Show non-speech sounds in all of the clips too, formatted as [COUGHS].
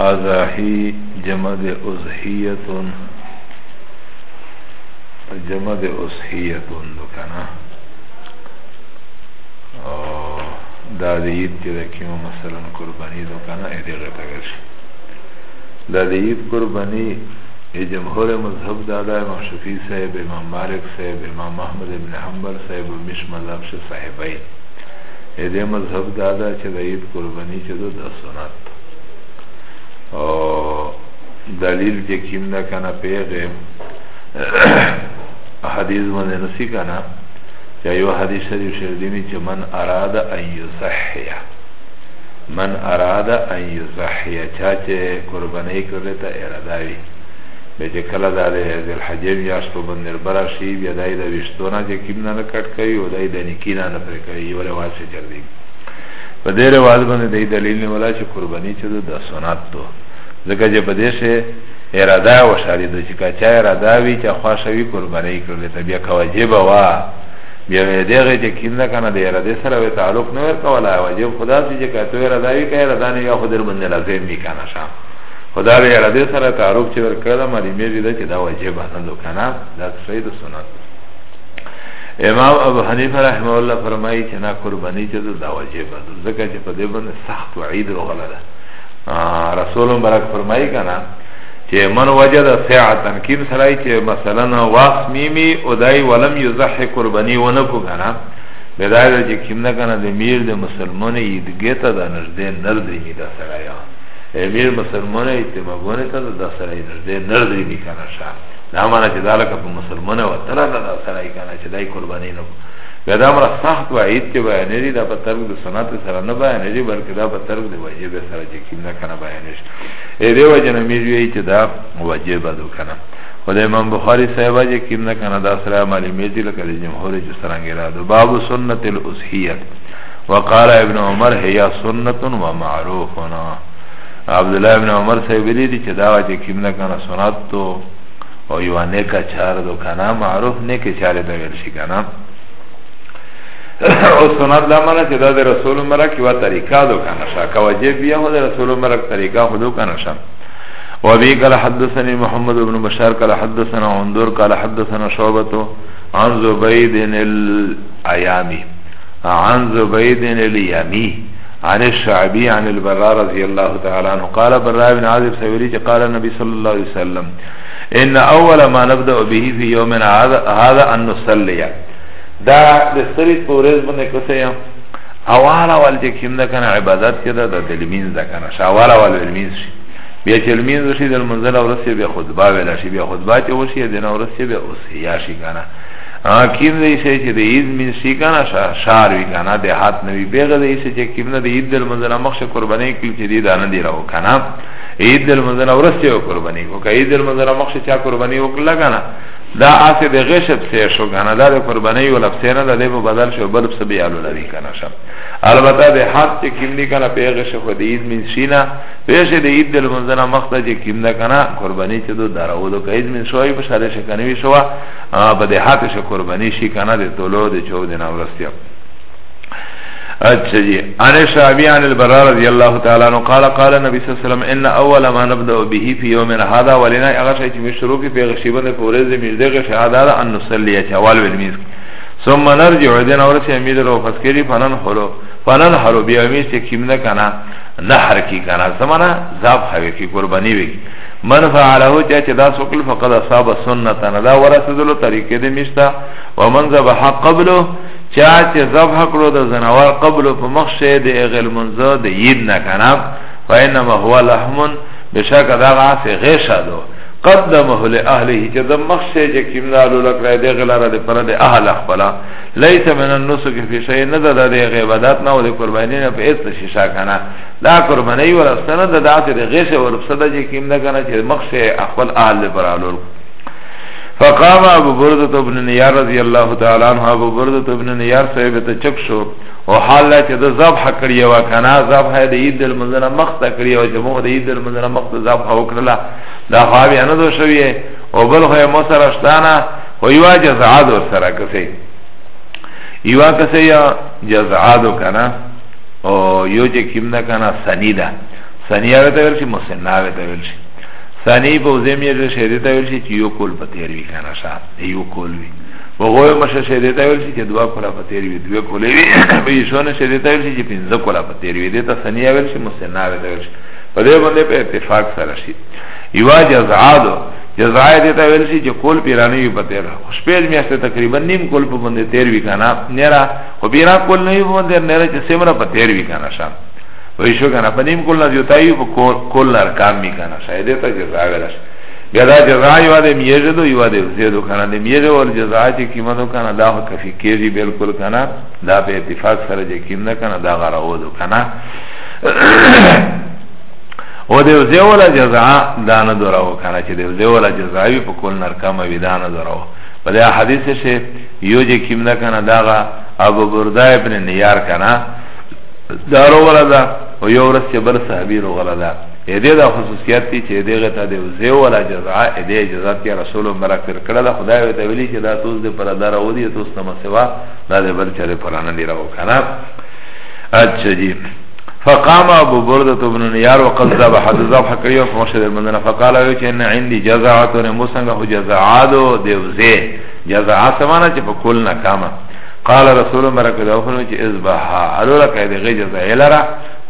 ازاحی جمع ده ازحیتون جمع ده ازحیتون دو کنا دا ده عید که ده کیمو مثلا قربانی دو کنا ایده غیطه گرش دا ده عید قربانی جمهور مذهب دادا امام شفی صاحب امام مارک صاحب امام محمد ابن حنبل صاحب مش مذهب شه صاحبین ایده مذهب دادا چه ده عید قربانی چه ده ده سنت دلیل که کم نکنه پیغه [COUGHS] حدیث منده نسی کنه یا یو حدیث شریف شردیمی چه من اراد ان یزحیه من اراد ان یزحیه چا چه قربانه کرده تا اراداوی بیچه کلا دا ده الحجم یاش پا بندر براشی بیا دای دا وشتونا چه کم نه نکٹ کئی و دای دا نکینا نپر کئی یو رواز چه چردیم و ده رواز بنده دای دلیل نولا چه قربانی چه ده دا سنات دو ځکه چې په دې شی اراده وشارېده چې که چا اراده وي چې خوښوي قربانۍ کړلې ته بیا که واجبه وه بیا به دغه چې کینده کنه د اراده سره وی تعلق نه ورکوله واجب خدا سي چې که تو اراده وي که اراده نه یا خو در باندې لازم وي کنه شه خدا به اراده سره تعلق چې ورکړله معلومېږي ده چې دا واجبه نه ده کنه دا صحیح د سنت امام ابو حنیفه رحمه الله فرمایي چې نه قرباني چې ده دا واجبه ده ځکه چې په دې باندې سخت وعید روغله ده رسولم برک فرمایی کنا چه من وجد ساعتن کیم سرائی چه مثلا واقس میمی ادائی ولم یزح قربانی ونکو کنا بدای دا چه کیم نکنا ده میر ده مسلمان ایدگیتا ده نرده نردیمی ده سرائی امیر مسلمان ایتمابونه تا ده سرائی نرده نردیمی کنا شا دا مانا چه دالکا پا مسلمان و تلا ده سرائی کنا چه دای قربانی نکو بیا دا مرا سخت وعید که بیانیری دا پا طرق دا سنات سر نه بیانیری بلکه دا پا طرق دا وجیب سر چه کم نکنه بیانیش ایده وجه نمیجویی که دا وجیب دو کنه خود امام بخاری صحبه چه کم نکنه دا سر عمالی میزی لکه دا جمهوری چه سرنگی را دو باب سنت الاسحیت وقال ابن عمر هي سنت و معروفنا عبدالله ابن عمر صحبه دی چه دا وجه کم نکنه سنت تو او یو نیکا چار دو کنه معروف نیک چار دا ویل شی کنه او سنت دا مانا چه دا ده رسول مرک و طریقه دو کنشا که وجب بیا خود رسول مرک طریقه خودو کنشا و بی کل حدثنی محمد بن بشار کل حدثنا عندور کل حدثنا شعبتو عن زبید الایامی عن زبید الیامی عن الشعبی عن البرار رضی اللہ تعالی عنہ قال برار بن عاظب سویلی چه قال النبی صلی اللہ علیہ وسلم ان اول ما نبدأ به فی یومنا هذا ان نسلیه دا د سترګې پورز باندې کوسه اوالا ول چې کوم د کنه عبادت کې دا د لمین ځکنه شاوالا ول لمین شي بیا چې لمین شي د منزل او رسې بیا خطبه ولا شي بیا خطبه ته وشي د نو رسې بیا اوس یا شي کنه حکیم دې شي چې د عيد من شي کنه شار وی کنه د هات نوی بیغه دې شي چې کوم د عيد د منزل مخ قرباني کوي چې دې دانه دی راو کنه عيد د منزل او رسې قرباني کوي عيد د منزل مخ چې قرباني وکړه کنه دا آسه ده غشب سه شو کنه دا ده قربانی و لفسه نه ده ده بدل شو بل بسه بیالو لدی کنه شم البته ده حد چه کم دی کنه پیه غشب خود اید من شینا پیشه ده اید دل منزنه مخته چه کم ده کنه قربانی چه دو داره و دو که اید من شوی بشه ده شکنوی شوا با ده حدش قربانی شی کنه ده طولو ده چو ده نورستیم اچھا جی عن شعبی عن البرا رضی اللہ تعالی عنہ قال قال نبی صلی اللہ علیہ وسلم ان اول ما نبدا به فی یوم هذا ولنا اغشی چې مشرو کې پیغشیبه نه پورې زمیر دغه شهادت ان نصلی چوال ولمیز ثم نرجع دین اور سے امید رو فسکری فنن حلو فنن حلو بیا می سے کیم نہ کنا نحر کی کنا سمانا ذاب ہوے کی قربانی وی من فعله چا چا دا سوکل فقد اصاب سنتا ندا ورسدلو طریقے دے مشتا ومن ذبح قبله چا چې ذبح کړو د زناور قبل په مخ شه د غل منزه د یید نه کناب فینما هو لحم بشک دا غاس غیشه دو قدمه لأهله چه ده مخشه چه کمدالو لکره ده غلاره ده پره ده اهل اخبلا لیس من النسو که فیشه نده ده ده غیبادات نو ده قربانی نه پی ایست شیشا کنه لا قربانی ورستنه ده ده ده غیشه ورپسده چه کمده کنه چه مخشه اخبل اهل ده پرالو لکره فقام ابو برده ابن نيار رضي الله تعالى عنه ابو برده ابن نيار صاحب ته چپ شو او حالت د ذبح کړی و کنا ذبح د عيد المنزل مخ ته کړی او جمعو د عيد المنزل مخ ته ذبح وکړه دا خاوی نه دو شوی او بل خو مو سره شتانه خو یو جزعاد سره کسي یو کسي یا جزعاد کنا او یو چې کیم نه کنا سنیدا سنیدا ته ورشي مسنا ته ورشي ثانی بوزه میرده شهده تا ویلشی چه یو کول پا تیر وی کانا شاد یو کول وی و غوی مشه شهده تا ویلشی چه دوا کولا پا تیر وی دوی کولی وی و [COUGHS] یشون شهده تا ویلشی چه پینزه کولا پا تیر وی دیتا ثانی ویلشی مسنه وی ویلشی پا دیو بنده پا اتفاق سرشید یوا جزعادو جزعای دیتا ویلشی چه کول پیرانی وی پا تیر شپیل میاشته تقریبا نیم کول پا بنده تیر وی کانا نیرا خو پیران کول نوی پا بنده نیرا چه سمرا پا تیر وی کانا شاد ویشو کنا پنیم کلنا زیوتایو پا کلنا رکام می کنا شایده تا جزا گرش گدا جزا یوا ده میجه دو یوا ده زیدو کنا ده میجه ور جزا چه کیمتو کنا دا خو کفی کیجی بلکل کنا دا پا اتفاق سر جه کیم ده کنا دا غراو دو کنا O de vze ola jaza da ne dorao kana Che de vze ola jaza vi pa kol narkama vi da ne dorao Pa de hadise še Yo je kim da kana da ga Abu Burda ibn Niyar kana دارو غلا دا او یو ورس چې بل صحابي رو غلا دا دې دا خصوصیت دي چې دې غته دې زه ولا جزاء دې جزاء کې رسول مبارک پر کړه دا خدای ته ویلي چې دا توس دې پر دار او دې توس تم سوا دا دې بل چره پران نه راو کنه اچھا جی فقام ابو برده بن نيار وقد ذبح ذبح كيو فمشد المدينه فقال له ان عندي جزاعه ومسنغ جزاعه دو دې زه جزاعه سمانه چې په کول نه کامه قال رسول مرکه دا خونو چې اذبحا علولا قید غجز الرا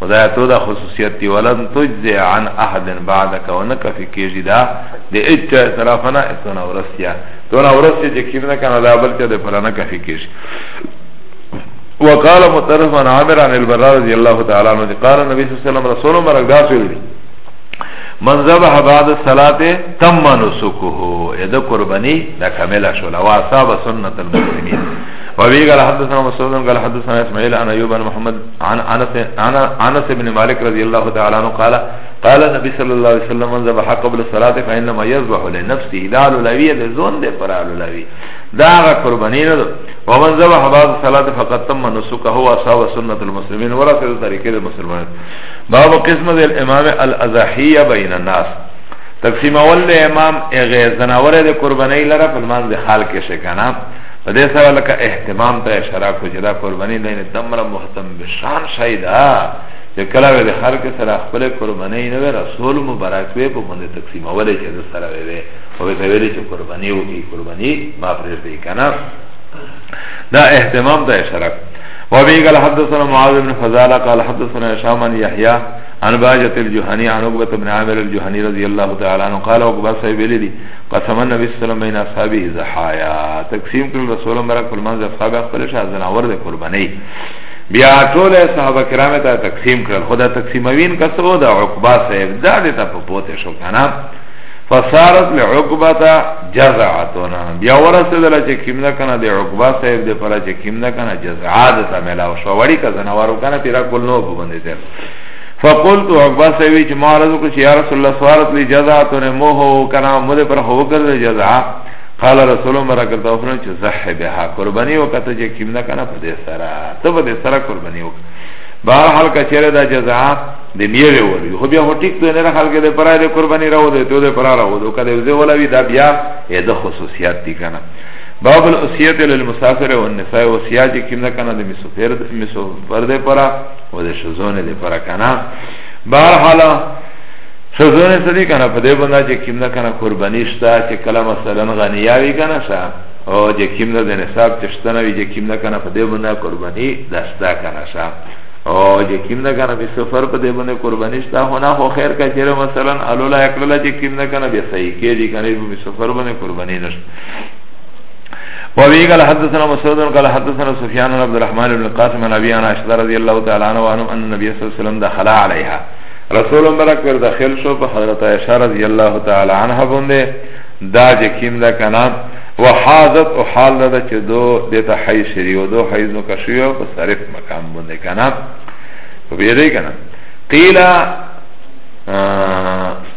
خدای تو دا خصوصیت دی ولن تجزی عن احد بعدك ونک فی کیجی دا د اچ طرفنا اتنا ورسیا تو نا ورسیا چې کینه کنه دا بل ته د فلانا کفی کیجی وقال مطرف عن عامر عن البراء رضي الله تعالى عنه قال النبي صلى الله عليه وسلم رسول مرق داسوي من ذبح بعد الصلاه تم نسكه اذا قرباني لا كامل شو لو اصاب سنه المسلمين وابي قال حدثنا مسعود قال حدثنا اسماعيل عن ايوب عن محمد عن انس عن انس بن مالك رضي الله تعالى عنه قال قال النبي صلى الله عليه وسلم من ذبح قبل الصلاه فانما يذبح لنفسه لا لوي لزون ده فرا لوي دا قرباني نه ومن ذبح بعد الصلاه فقد تم نسكه هو اصحاب سنه المسلمين ورثه طريقه المسلمين باب قسمه الامام الاذاحيه بين الناس تقسیم اول امام اغه زناوره ده قربانی لره په منځ حال کې شکنه فده سره لکه احتمام ته اشاره کو چې دا قرباني دینه دمره محتم بشان شایدا چې کله به هر کې سره خپل قرباني نه رسول مبارک به په باندې تقسیم اوله چې سره وي او به ویلي چې قرباني او قرباني ما پرې دی کنه دا احتمام ته اشاره وبه قال حدثنا معاذ بن فزالة قال حدثنا هشام عن يحيى عن باجة الجهني عن عقبة بن عامر الجهني رضي الله تعالى عنه قال عقبة صاحب لدي قسم النبي صلى الله عليه وسلم بين أصحابه زحايا تقسيم كل رسول مرک فرمان زفقاب اخفلش از نور ده قربانی بیا ټول صحابه کرام ته تقسیم کړل خدا تقسیموین کسو دا عقبہ صاحب دا دې ته پوته شو کنه فسارت لعقبتا جزعتنا بیا ورسدل چه کم نکنه ده عقبا صاحب ده پرا چه کم نکنه جزعادتا ملاو شواری که زنوارو کنه پیرا کل نو ببنده تیر فقلت عقبا صاحبی چه معرضو کش یا رسول الله سوارت لی جزعتنا موهو کنه مده پر خوب کرده جزعا قال رسول الله مرکت افران چه زحبها قربانی وقتا چه کم نکنه پده سرا تو پده سرا قربانی وقتا بار حال کا چهره دا جزاء د میوه ولی خو بیا هو ټیک ته نه خلک د پرای د قربانی راو ده ته د پرای راو ده کله زه ولا وی دا بیا د خصوصیات دي کنه باب الاسیت للمسافر والنساء وسیاج کیمنا کنه د مسافر د مسافر د پرا او د شزونه د پرا کنه بار حال شزونه سدی کنه په دې باندې چې کیمنا کنه قربانی شته چې کله مثلا غنیاوی کنه شه او چې کیمنا د نصاب تشتنه وی چې کیمنا کنه په دې باندې قربانی دستا کنه شه او چې کیم نه کنه به سفر په دې باندې قربانی شته هو نه خو خیر کا چیرې مثلا الولا اکللا چې کیم نه کنه به صحیح کې دي کنه به سفر باندې قربانی نشته وابي قال حدثنا مسعود قال حدثنا سفيان بن عبد الرحمن بن القاسم عن ابي انا اشد رضي الله تعالى عنه وان النبي صلى الله عليه وسلم دخل عليها رسول مبارک ور داخل شو په حضرت عائشہ رضی الله تعالی عنها باندې دا چې کیم نه کنه وحاضت او حال ده چې دو دیتا حیز شری و دو حیز نو کشیو پس صرف مقام بنده کنا و بیده کنا قیلا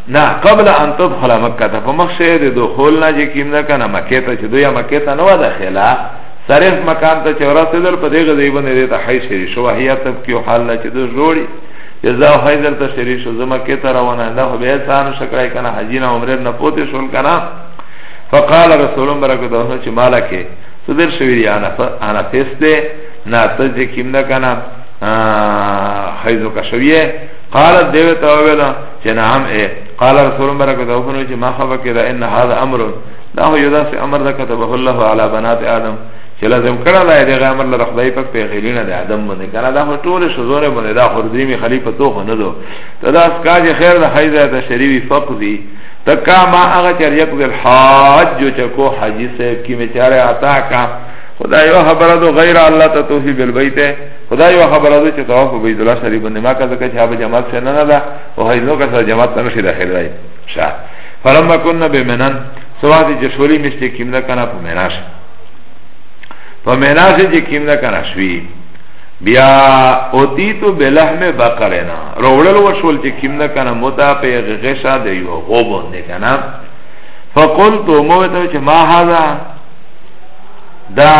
نا قبل ان تدخل مکه تا فمخشه ده دخولنا جه کم ده کنا مکه تا چه دو یا مکه تا نو دخلا صرف مقام تا چه ورات دل پا دیگه دیبنه دیتا حیز شری شو وحیات تب کیو حال ده چه دو جوڑی جزا حیز دلتا شری شو زمکه تا روانه ده خو بیت سانو شکرائی کنا حجینا عمره نپوتی شول کنا فقال رسول الله برکت الله چې مالکه صدر شوی دی انا انا تسته ناته چې کیم نه کنه حیزو کا شویه قال دیو ته ویلا چې نام اے قال رسول الله برکت الله چې ما خبر کړه ان هذا امر دا هو یو داسې امر ده كتبه الله على بنات آدم چې لازم کړه دا دې امر له خدای پاک په غیلینه د آدم باندې کړه دا هو ټول شزور باندې دا خردی می خلیفہ تو نه دو ته دا اس کاج خیر د حیزه ته شریوی فقدی تکا ما آغا چر یک دل حاج جو چکو حاجی صاحب کی میچارے آتا کا خدا یو خبره دو غیر الله ته توفی بل بیت خدا یو خبره دو چې طواف بیت الله شریف باندې ما کا زکه چې هغه جماعت سره نه ده او هیڅ نو کا جماعت نه شي داخل راي شاه فلما كنا بمنن سواد جشوری مشته کیم نه کنه په میناش په میناش چې کیم نه کنه شوی بیا اوتیتو بلحم بقرنا روڑل وشول چه کم نکنه متا پی غشا ده یو غوبون نکنه فقلتو موتو چه ما هذا دا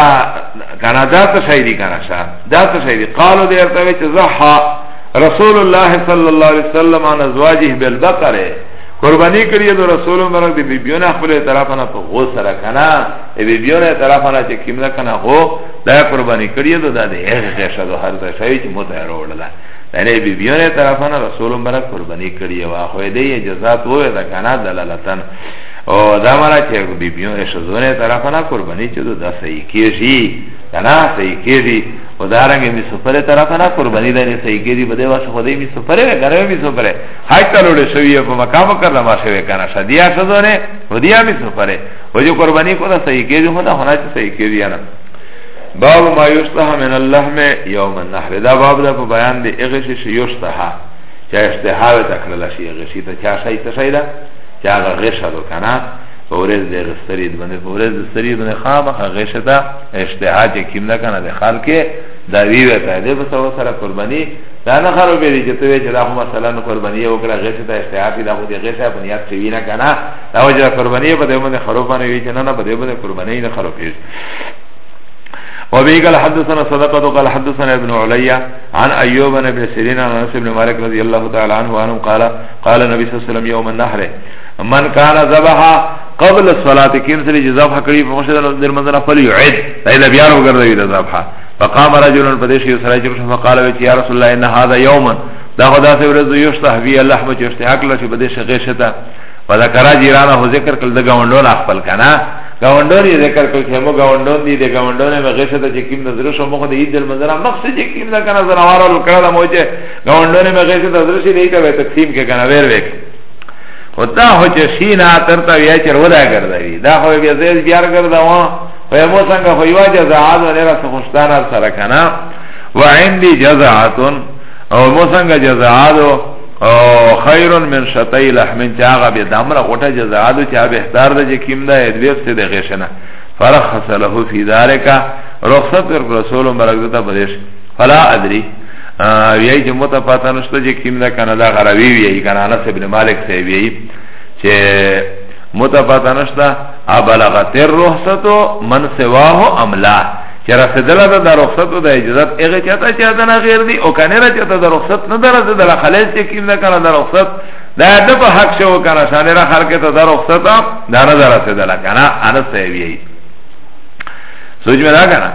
کنه دا تشایدی کنه شا دا تشایدی قالو ده ارتوی چه زحا رسول الله صلی اللہ علیہ وسلم عن ازواجه بالبقره قربانی کریه دو رسول مرک دی بیبیون اخبر طرفنا پا غو سرکنه بیبیون طرفنا چه کم نکنه غو دا قربانی کړی دو دا د هغه شه دو هر ځای شوی چې مو ته راوړل دا نه بي بیره طرفانه رسول مبارک قربانی کړی وا خو دې جزات وې دا کنه دلالتن او دا مرا چې بي بیره شه زونه طرفانه قربانی چې دا صحیح کیږي کنه صحیح کیږي او دا رنګ می سفره طرفانه قربانی دا نه صحیح کیږي بده واسه خو دې می سفره غره می سفره حج کړو شوی په مقام کړل ما شوی کنه شدیا شذونه ودیا می سفره او جو قربانی کو دا صحیح کیږي هو دا هنه صحیح کیږي نه باب ما یشتها من اللحم یوم النحر دا باب دا په بیان دی هغه شی چې یشتها چې اشتها وته کړل شي هغه شی ته چا شي ته شي دا چې هغه غشه دو کنه فورز دی غستری د باندې فورز د سری د خام هغه شی دا اشتها چې کیم نه کنه د خلک دا وی وته دی په سو سره قربانی دا نه خرو به دي چې ته چې دا خو مثلا قربانی وکړه غشه ته اشتها دی دا خو دی غشه په نیت شي نه کنه دا وجه قربانی په دې باندې خرو باندې وی چې نه نه په دې باندې قربانی نه خرو پیش وبه قال حدثنا صدقة قال حدثنا ابن عليا عن أيوب بن سيرين عن أنس بن مالك رضي الله تعالى عنه وعنه قال قال النبي صلى الله عليه وسلم يوم النحر من كان ذبح قبل الصلاة كين سري جذبح كريم فمشهد در منزل فليعد فإذا بيانه قرده إذا ذبح فقام رجل فديش يسرى جرش فقال بيت يا رسول الله إن هذا يوما دا خدا سے ورز یشتح بی اللحم چشتحاک لشی بدیش غیشتا فذکرا جیرانه ذکر کل دگا وندون اخفل کنا گاونڈون یہ ذکر کل چھے مو گاونڈون دی دے گاونڈون میں غیشتا چھے کم نظرش و مخد عید دل منظرہ مقصد چھے کم نکا نظر آوارا لکڑا دا موچے گاونڈون میں غیشتا نظرشی دیتا بے تقسیم کے کنا بیر بیک خود دا ہو چھے شینا ترتا ویا چر ودا کردا وی دا ہو بیا زید بیار کردا وان ویا مو سنگا خویوا جزاعات و نیرا سخشتانا سرکنا و عندی جزاعتن او مو سنگا جزاعاتو او خیر من شتی لحم چه آغا بی دمرا قوتا جزادو چه بهتر ده چه کم ده ادویف سه ده غیشنه فرخص له فی دارکا رخصت ورک رسولم برکتا بدش فلا ادری ویای چه متا پاتا نشتا چه کم ده کنه ده غربی ویای کنه انس ابن مالک سه ویای چه متا پاتا نشتا ابلغت الرخصتو من سواهو املا چه رسدل ده در رخصت و ده اجازت اغه چهتا چه ده نغیر دی او کنه را چهتا در رخصت ندرسه در خلیص چکیم نکنه در رخصت ده ده پا حق شو کنه شانه را خلکتا در رخصت ده ندرسه دل کنه انس سیویه سوچ می ده کنه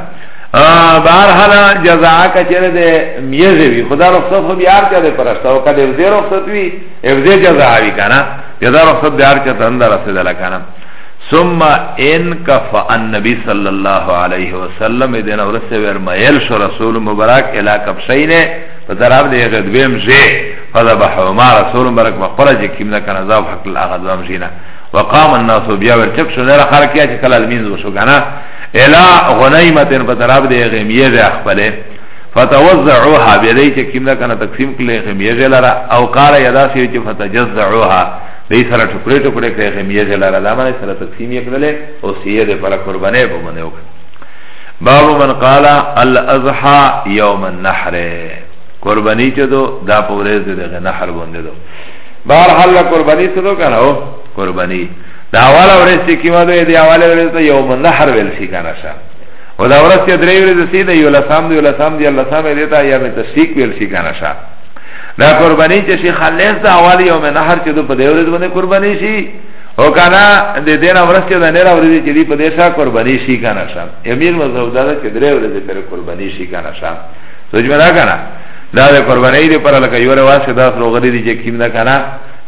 بارحال جزاء کا چره ده میزه وی خدا رخصت خو بیار چره پرستا او کده وزه رخصت وی وزه جزاء وی کنه جزاء رخصت دیار چه تندر رسیدل کنه ثم ان كف النبي صلى الله عليه وسلم دین اورسه ورمایل شو رسول مبارک الی کفشین فضرب دی غدویم جه فذبحوا ما رسول مبارک وخرج کیمنا کان عذاب حق الاغدوام جینا وقام الناس بیا ورچک شو لره خلق یا چې کله المنز شو کنه الی غنیمت فضرب دی غمیه ده خپل فتوزعوها بیدی چې کیمنا کان تقسیم کله غمیه لره او قال یدا سی چې فتجزعوها دی سره ټوکړې ټوکړې کړې خمیه دې لاره دا باندې سره تقسیم یې کړلې او سیه دې پر قربانې په باندې وکړ باب من قال الاضحى يوم النحر قربانی چدو دا پورز دې نحر باندې دو بهر حل قربانی سره کړو قربانی دا اول ورځ چې کیما دوی دی اول ورځ ته یوم النحر ویل شي کنه شه او دا ورځ چې درې ورځې سیده یو لسام دی یو لسام دی الله سامه دیتا یا می تشریک ویل شي کنه شه دا قربانی چې شي خلیص دا اول یوم نهر چې دو په دې ورځ باندې قربانی شي او کانا د دې نه ورځ کې د نه راوړي چې دی په دې شا قربانی شي کانا شام امیر مزو دا چې درې ورځې پر قربانی شي کانا شام سوچ مې کانا دا د قربانی دی پر لکه یو ورځ دا فروغری دی چې کیم نه کانا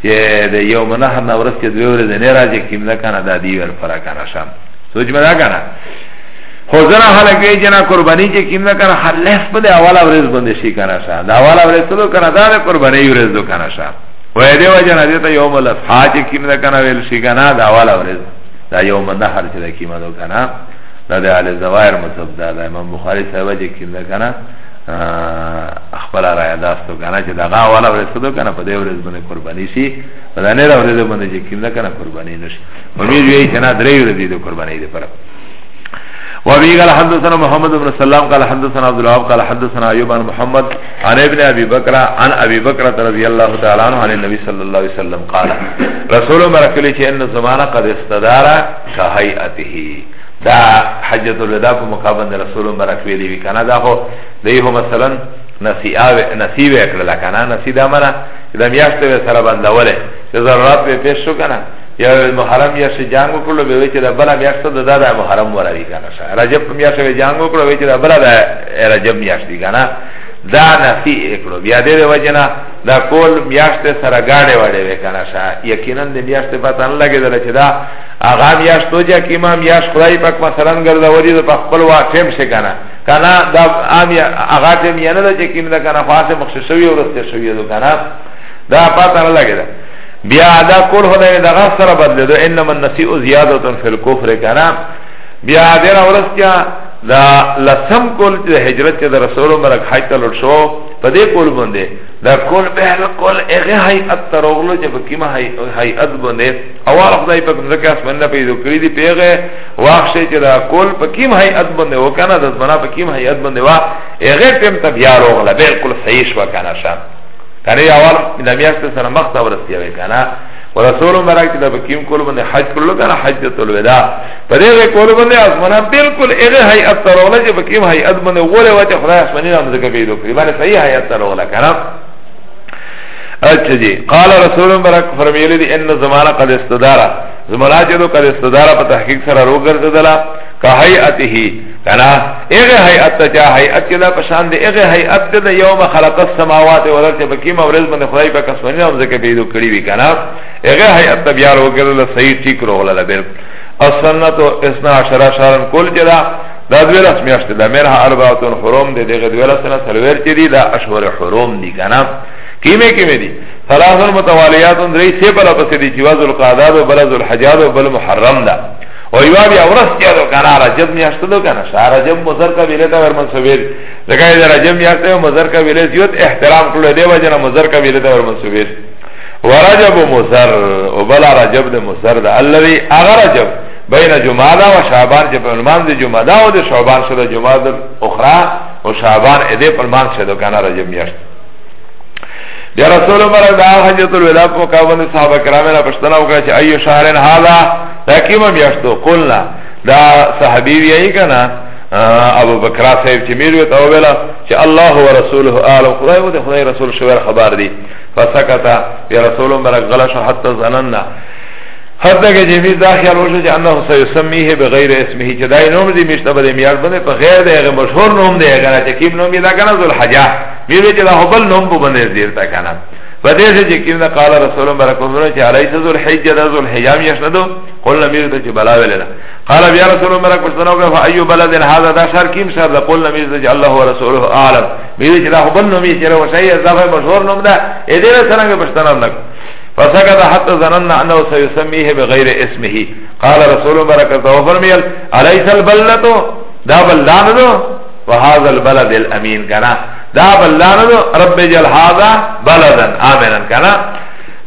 چې د یوم نهر نه ورځ کې دوه ورځې نه راځي کیم نه کانا دا دی ور پر کانا شام سوچ مې کانا خوزنه خلق وی جنا قربانی چې کیم نه کنه خلص بده اوله ورځ باندې شي کنه شا دا اوله ورځ ته کنه دا قربانی ورځ دو کنه شا وې دی وجنا دې ته یوم الاضحى چې کیم نه کنه ویل شي کنه دا اوله ورځ دا یوم النحر چې کیم دو کنه دا د ال زوایر مصب دا, دا امام بخاری صاحب چې کیم نه کنه خپل را یاداستو کنه چې دغه اوله ورځ دو کنه په دې ورځ باندې قربانی شي په دا نه ورځ باندې چې کیم نه کنه قربانی نشي امید وی چې نه درې ورځې دو قربانی دې پره وابي قال حدثنا محمد بن سلام قال حدثنا عبد الوهاب قال حدثنا ايوب عن محمد عن ابن ابي بكر عن ابي بكر رضي الله تعالى عنه عن النبي صلى الله عليه وسلم قال رسول مرکلی چې ان زمانہ قد استدار كهيئته دا حجۃ الوداع په مقابل رسول مرکلی دی کنه دا خو دیو مثلا نصیعه نصیبه کړل کنه نصیدا مره دا میاشته سره بندوله چې ضرورت به پیش شو کنه یا محرم یا سے جانگو کرلو بے ویچی دا بلا میاشتا دا دا دا محرم ورا دی کانا شا رجب میاشتا بے جانگو کرلو ویچی دا بلا دا رجب میاشتی کانا دا نفی اکلو بیا دے دے وجنا دا کول میاشتے سر گاڑے وڑے وے کانا شا یقیناً دے میاشتے پتا ان لگے دل چی دا آغا میاشت ہو جا کی ما میاشت خدای پاک مثلاً گرد وری دا پا خپل واقعیم سے کانا کانا دا آغا تیم یعنی دا چی کم دا کانا خواست مخششوی ورستے شوی دا کانا دا پتا ان لگے دا بیا دا کول هدا دا غا سره بدل دو انما النسیء زیادتن فی الكفر کنا بیا دیر اورس کیا da lasam kol da hijrat da rasul marak haj ta lot sho pa de kol bonde da kol behal kol ege hay at taroglo je bakima hay hay ad bonde awal khudai pak zaka asman na pe do kri di pege waqshe che da kol pakim hay ad bonde o kana da zmana pakim hay ad bonde wa ege pem ta biar ogla bilkul sahish wa kana sham کنه اول د میاشت سره مخ ته ورسیږي وای کنه ورسول مبارک د بکیم کول باندې حج کول کنه حجۃ الوداع په دې کول باندې اسمنه بالکل هغه هيئت ترونه چې بکیم هيئت باندې وله وته خدای اسمنه هم ذکر کوي دوی باندې صحیح هيئت ترونه کنه اچھا جی قال رسول مبارک فرمیلی دی ان زمانہ قد استدارا زمانہ جدو قد استدارا پا تحقیق سر رو گرددلا که حیعتی کنا اغه هيئت ته هيئت کې دا پشان دي اغه هيئت ته يوم خلق السماوات والارض چې بکیم اورز باندې خدای په کسونه او ځکه پیدا کړی وی کنا اغه هيئت ته بیا وګړل صحیح ٹھیک روغله بل السنت اسنا عشر شهرن کل جدا دا دویلس میاشت دا مرها اربعتون حروم دی دیگه دویلس نه سلویر چی دی دا اشور حروم دی کنا کیمه کیمه دی ثلاثون متوالیاتون دری سی بلا پسی دی جواز القاداد و بلا ذو الحجاد و بلا محرم دا O iba bi avras kya do kana Rajab miyashta do kana Shah Rajab mozar kabile ta ver mansubir Dika je Rajab miyashta yo mozar kabile Ziyot ihtiram kulo deva jena mozar kabile ta ver mansubir Wa Rajab mozar O bala Rajab de mozar da Allavi aga Rajab بین جمعه و شعبان چه پلمان ده جمعه و ده شعبان شده جمعه اخرى و شعبان اده پلمان شده کنه رجب میشت بیا رسول مرک دا حجت الودا په مقابل صحابه کرام نه پښتنه وکړه چې ايو شهرن هاذا دا کیمه میاشتو قلنا دا صحابي وی کنا ابو بکر صاحب چې میروي ته ویلا چې الله او رسوله اعلم خدای او خدای رسول شویر خبر دی فسکتا یا رسول مرک غلش حتا ظننا حتی که جمیز دا خیال وشو چه انه سیسمیه بغیر اسمیه چه دای نوم دی میشتا بده میار بنده پا غیر ده اغه مشهور نوم ده اگه چه کیم نومی دا کنه زل حجا میوه چه دا حبل نوم بو بنده زیر تا کنه و دیسه چه کیم دا قال رسولم برکمونه چه علیسه زل حجه ده زل حجام یشندو قلنا میرده چه بلا ولی ده قال بیا رسولم برکمونه که فا ایو بلدن حاضر دا شهر کیم شهر ده قلنا میرده چه الله و رسوله آلم میوه چه دا حبل نومی چه رو شایی از دفع مشهور نوم ده ادیره سرنگ پشتنام نکن فسكت حتى ظننا أنه سيسميه بغير اسمه قال رسول بركة وفرميل أليس البلد دا بلدان وهذا البلد الأمين كنا دا بلدان رب جل هذا بلدا آمنا كنا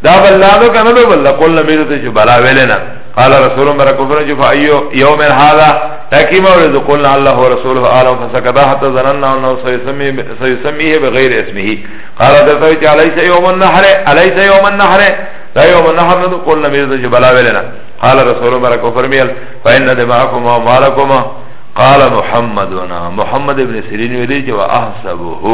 دا بلدان دو بلد قلنا ميرتش بلا ولنا قال رسول الله بركفر جو فأيو يوم هذا تاكي مولد قلنا الله ورسوله عالم فسكتا حتى ظننا أنه سيسميه, سيسميه بغير اسمه قال درتويت عليس يوم النحر عليس يوم النحر لا يوم النحر ندو قلنا ميرد جبلا ولنا قال رسول الله بركفر ميل فإن دماءكم ومالكم قال محمدنا محمد ابن سرين وليج وأحسبه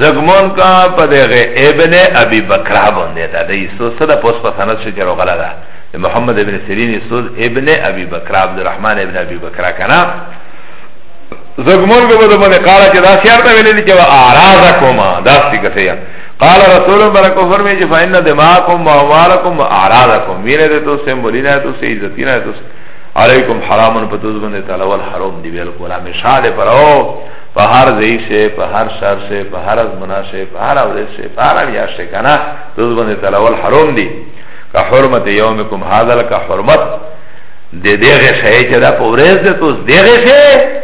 زگمون کا پدغه ابن ابي بکر باندې دا د یوسف سره پوس پسند شجر غلا ده محمد ابن سرین سود ابن ابی بکر عبد الرحمن ابن ابی بکر کنا زگمون گو بدو من قالا چه دا سیار نویلی لی چه و آرازا کما داستی کسی یا قال رسول برکو فرمی چه فا ان دماغکم و اموالکم و آرازا کم وینه ده تو سیم بولینه تو سی عزتینه تو سی علیکم حرامن پتوز بنده تلوال حرام دی بیل قولا مشال پر او پا هر زی شه پا هر شر شه پا هر از منا شه پا هر عورت شه پا هر عویاش شه کنا توز بنده تلوال حرام دی ka hurmat yawmikum hadha laka hurmat de deghe shay che da povrez de tus deghe shay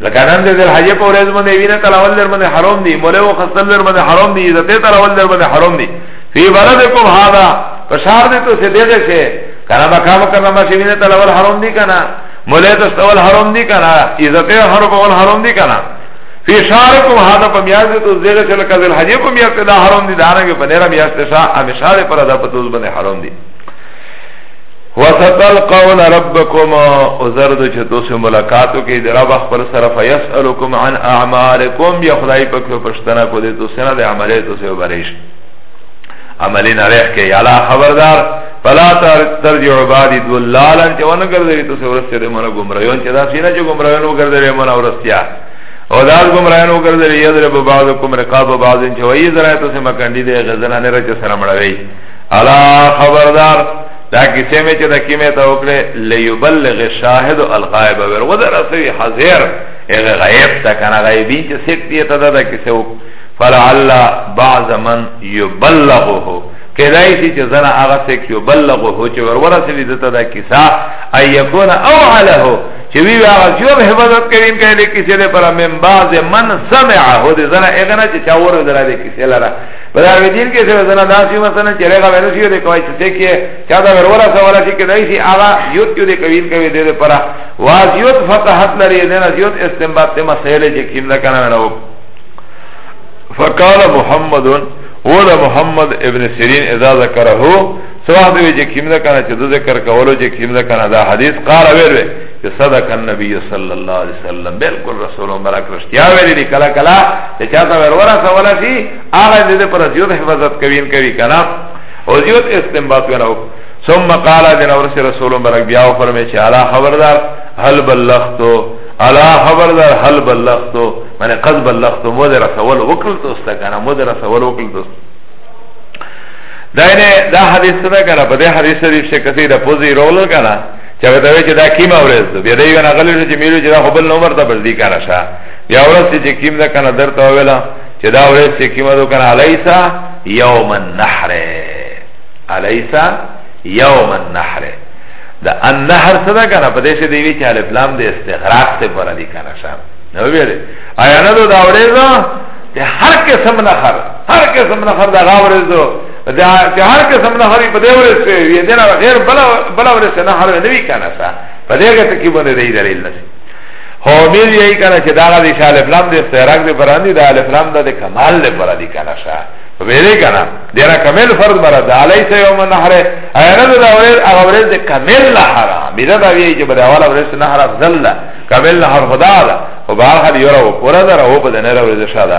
laka nan de del hajje povrez mande vina talawal der mande haram di mole o khasal der mande haram di izate talawal der mande haram di fi baladikum hadha pashar de tus deghe shay kana makam kana ma shivina talawal haram di kana mole tus talawal haram di kana izate haram haram di kana فی شارکم حالا پا میازده تو زیغه چه لکه ذل حجی پا میازده دا حرام دی دارنگی پا نیرا میازده شا امیشار پر دا پتوز بنده حرام دی وَسَتَلْ قَوْنَ رَبَّكُمَ وَزَرْدُ چه توسی ملاقاتو که دی رب اخبر صرف یسألوکم عن اعمالکم یا خدای پا کفو پشتنا کو دی توسینا دی عملی توسی و بریش عملی نریخ که یالا خبردار فلا ترجع بعد دلالا چه ونگردری توسی ورستی دی منا گمرایون چه دا سینا چه گمرایون وگردری منا ورستیا او داد گمراهان وګرځل یذرب بعضکم رقاب بعض چې وایي زرا ته سم کندي دی غزنا نه رچ سره مړوي الا خبردار دا کیسه می چې د کیمه ته وکړه لیبلغ شاهد الغائب ور ودر اسی حاضر هغه غیب تا کنه غیبی چې سټ دی ته دا کیسه وک فلعل بعض من یبلغه کدای چې زنا هغه څوک یبلغه چې ور ورسې دته دا کیسه ايكون او علیه Če vi bi aga čio bi hifazat karim kaj li kisi le para min baze man sami'a Ho de zana egana če čavoro zana de kisi lara Badar vidin kisi ve zana da si masana če rega venu si yo de kawai če se kje Čada verora sa wala si kada isi aga yut yo de kavin kavi de de para Vaz yut fatahat lari dena yut istimbat te masele če kim da kana mena vok Fakala Muhammadun Ola Muhammad ibn Sirin Iza zakarahu Sva hadu je če kim da kana če du zakar kawalo če kim da kana da hadis Qara verve Che sadaka an-nabi sallallahu alaihi wasallam Bilkul rasul umrak rishtiya veli di kala kala Che chata vervara savala si Aga de de par aziyot hifazat kavin kavi kana Aziyot istimbat vena huk Summa qala din avrsi rasul umrak Biao farme che ala khabardar Hal ballakhto Ala khabardar hal ballakhto Mane qad ballakhto Modera sawal uklto usta kana Modera sawal uklto usta Da ine da hadis sada kana Pa de hadis sarif še kasi da pozi rolo kana چا به ته چې دا کیما ورځ ده بیا دی نه غلې چې میلو چې دا خپل نو ورته بس دی کار شه بیا ورځ چې کیم ده کنه درته ویلا چې دا ورځ چې کیما دو کنه الیسا یوم النحر الیسا یوم النحر دا النحر صدا کنه په دې چې دی وی چې الف لام د استغراق ته پر دی کار شه نو ویل آیا نه دا ورځ ته هر قسم نخر هر قسم نخر دا غاورز da har qisam na hari bade ore se ye dena ghair bala bala ore se na har ne vi kana sa bade ga te ki bone dei dalil nas ho mir ye kana che da ga ishal iflam de istirak de barani da al iflam da de kamal de baradi kana sa vele kana dera kamel fard bara da alai se yom na hare ayra da ore ore de kamel la hara mira da ye je bada wala ore se na hara zalla kamel la har khuda da wa ba hal yura wa pura da ro bada ne ore de shada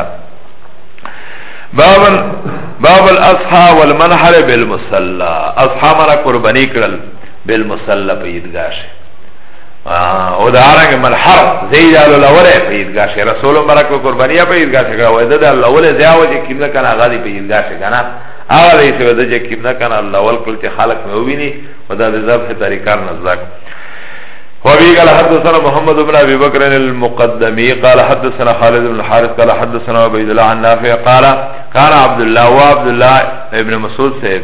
baban باب الاصحى والمنحر بالمصلى اصحى مرا قربانی کرل بالمصلى په عیدگاه شه او دا رنګ منحر زید ال لوره په عیدگاه شه رسول مرا کو قربانی په عیدگاه شه غوا د الله ول زیاو چې کیمه کنه غادي په عیدگاه شه کنه هغه دې څه د چې کیمه کنه الله ول کل چې خلق مې ویني ودا د ذبح طریقار نزدک وابي قال حدثنا محمد بن ابي بكر المقدمي قال حدثنا خالد بن الحارث قال حدثنا عبيد الله عن نافع قال قال عبد الله و عبد الله ابن مسعود صاحب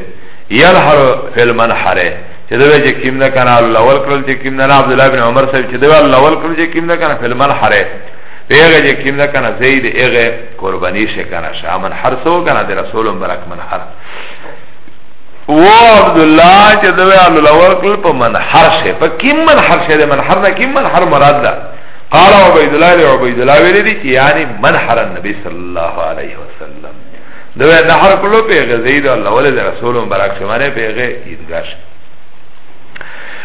يلحر في المنحر چه دوی چه کم ده کنه الاول کرل چه کم ده عبد الله ابن عمر صاحب چه دوی الاول کرل چه کم ده کنه في المنحر پیغه چه کم ده کنه زید اغه قربانی شه کنه شه منحر سو کنه ده رسولم برک منحر و عبد الله چه دوی الاول کرل پا منحر شه پا کم منحر شه ده منحر نه کم منحر مراد ده قال عبد الله عبد الله ویلی دی چه یعنی منحر النبی صلی الله علیه وسلم دوی نحر کلو پیغه زید الله ولی ده رسولم براک شمانه پیغه ایدگاش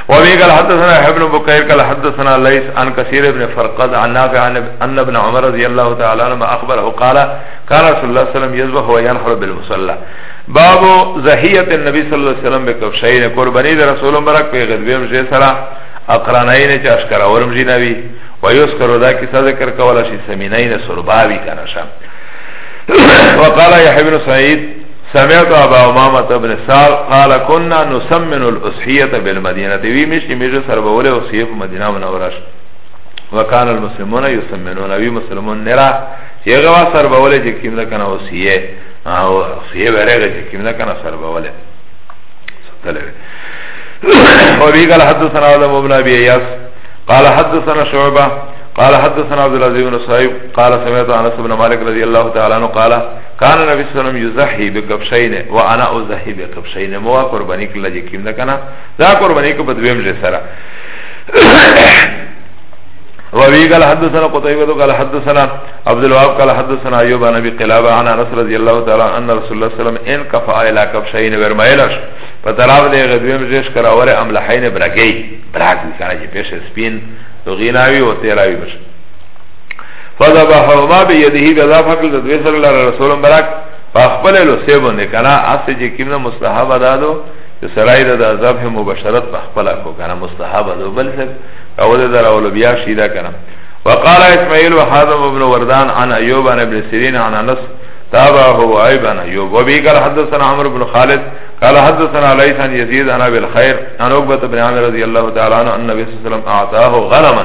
وابي قال حدثنا ابن بكير قال حدثنا ليس عن كثير ابن فرقد عن نافع عن ابن عمر رضي الله تعالى عنه أخبره قال كان رسول الله صلى الله عليه وسلم يذبح وينحر بالمصلى باب زهية النبي صلى الله عليه وسلم بكبشين قرباني ده رسول برك في غدبهم شيء سرا اقرانين چاشكرا ورمجي نبي ويذكر ذا كسا ذكر كولا شي سمينين سرباوي كان شام [COUGHS] وقال يحيى بن سعيد سمعت ابا امامه بن سال قال كنا نسمن الاصحيه بالمدينه دي مش مش سربوله بوله اسحیه په مدینه منوره وکانه المسلمون يسمنون ابي مسلمون نرا يغوا سربوله دي كيمنا كان کیمره او اسحیه بره دي كيمنا كان سربوله ستلوي وبيقال [COUGHS] حدثنا ابو ابن ابي اياس قال حدثنا شعبه قال حدثنا عبد العزيز بن صهيب قال سمعت انس بن مالك رضي الله تعالى عنه قال كان النبي صلى الله عليه وسلم يزحي بكبشين وانا ازحي بكبشين مو قرباني كل جكيم ده كان ذا قرباني كبدويم جسرا [COUGHS] وابي قال حدثنا قتيبة قال حدثنا عبد الوهاب قال حدثنا ايوب عن ابي قلابه عن انس رضي الله تعالى عنه ان رسول الله صلى الله عليه وسلم ان كفى الى كبشين ورميلش فتراب ده غدویم جيش املحين برگي براگ كان جي پیش تو غیناوی و تیراوی بشه فذبحهما بيده بذبح فقل تدويسر الله رسول برك فاخبل له سيبون کنا اس جه کیمنا مستحب دادو جو سرای دا ذبح مباشرت فاخبل کو کنا مستحب دو بل سے اول در اول بیا شیدا کنا وقال اسماعیل وحازم ابن وردان عن ایوب عن ابن سیرین عن انس تابعه ایبن ایوب وبی قال حدثنا عمرو بن خالد قال حدثنا ليث عن يزيد عن ابي الخير عن عقبه بن عامر رضي الله تعالى عنه ان النبي صلى الله عليه وسلم اعطاه غنما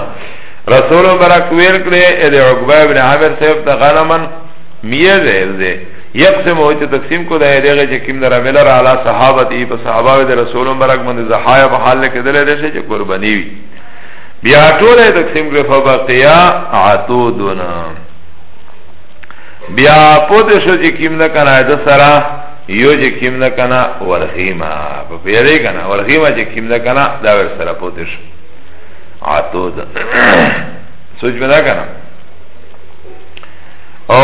رسول برك ويركله اد عقبه بن عامر سيف غنما ميزه ده يقسم هو چې تقسیم کو دا دغه چې کیم در عمل را علی صحابت ای په صحابه د رسول برک باندې زحایا په حال کې دلې ده چې قربانی وي بیا ټول تقسیم کړ فبقیا عتودنا بیا پوه شو چې کیم نه کنه د سره یو چې کیم نه کنه ورخیما په پیری کنه ورخیما چې کیم نه کنه دا ور سره پوتش عاتو [COUGHS] سوچ ودا کنه او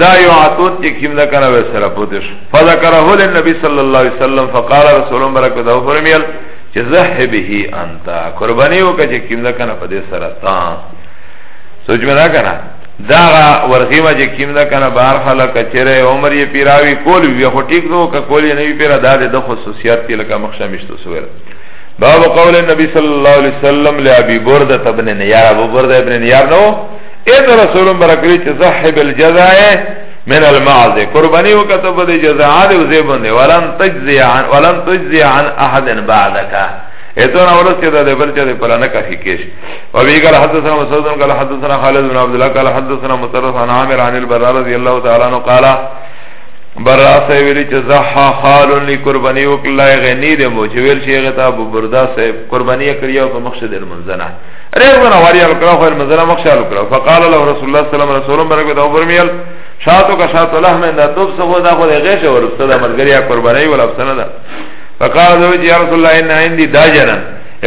دا یو عاتو چې کیم نه کنه ور سره پوتش فذكره للنبي صلى الله عليه وسلم فقال رسول الله برکته او فرمیل چې ذهبه انت قربانی وکړه چې کیم نه کنه په دې سره تا سوچ ودا کنه داغا ورغیما جه کم دا کنه بار حالا کچره عمر یه پیراوی کولی بیا خو ٹیک دو که کولی نوی پیرا داده ده خصوصیات تی لکه مخشمشتو سویر باب قول نبی صلی اللہ علیہ وسلم لعبی برده ابن نیار ابو برده ابن نیار نو این رسولم برکلی چه زحب الجزائه من المعز قربانی وکتب ده جزاعه ده وزیبنده ولن تجزی عن, ولن تجزی عن احد بعدکه اتون اولس كده ده بلچه ده پلا نکاخی کش وابی قال حدثنا مسعودن قال حدثنا خالد بن عبدالله قال حدثنا مصرف عن عامر عن البرار رضی اللہ تعالی عنه قال برا سیویلی چه زحا خالون لی قربانی وکلای غنی ده مو چه ویل شیغ تا ابو بردا سیب قربانی کریا و مخشد المنزنه ریغونا واریا لکرا خوی المنزنه مخشد لکرا فقال له رسول الله سلام رسولم برکت او برمیل شاتو کا شاتو لحمن دا توب سخو دا خود غیش ورسته دا مرگریا قربانی ولفسنه دا فقالو ya rasul allah inna indi dajana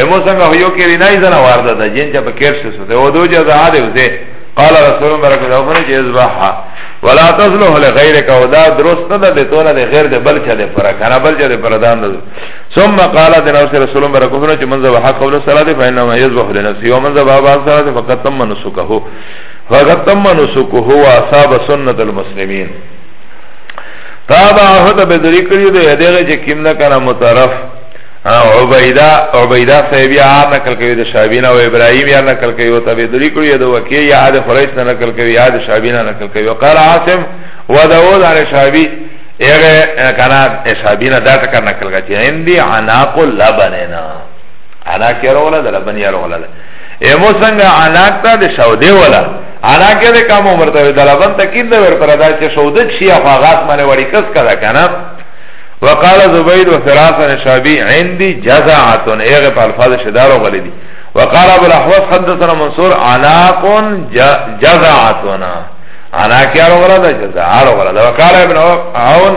emo sanga hoyo ke rinai zana warda da jin cha pakir se so de odo ja za ade uze qala rasul barakallahu fana jazbaha wala tasluhu li ghayrika wada durust da de tola de ghair de bal cha de para kana bal cha de paradan da summa qala de rasul barakallahu fana che man zabaha qabla salati fa inna ma yazbahu li nafsi wa man zabaha ba'da salati faqad tamma nusukahu faqad tamma nusukahu wa asaba sunnat al muslimin تابعه د بدری کړی دی هغه چې کیم نه کنه مترف عبیدہ عبیدہ صاحب یا نقل کوي د شابینا او ابراهیم یا نقل کوي او تبدری کړی د وکی یا د فریض نه نقل کوي یا د شابینا نقل کوي وقال عاصم وداود علی شابی اغه کنا شابینا دا تک نقل کوي اندی عناق لبننا عناق یې ولا د لبن یې ولا ایمو څنګه عناق ته د شودې ولا حالانکه ده کام عمر تاوی دلبن تکید ده ورپردا چه شودک شیع فاغاس منه وڑی کس کده کنم وقال زبید و سراسن شابی عندی جزاعتون ایغ پا الفاظ شدارو غلی دی وقال ابو الاحوث حدثنا منصور عناقون جزاعتونا عناقی آرو غلا ده جزاع آرو غلا ده وقال ابن عون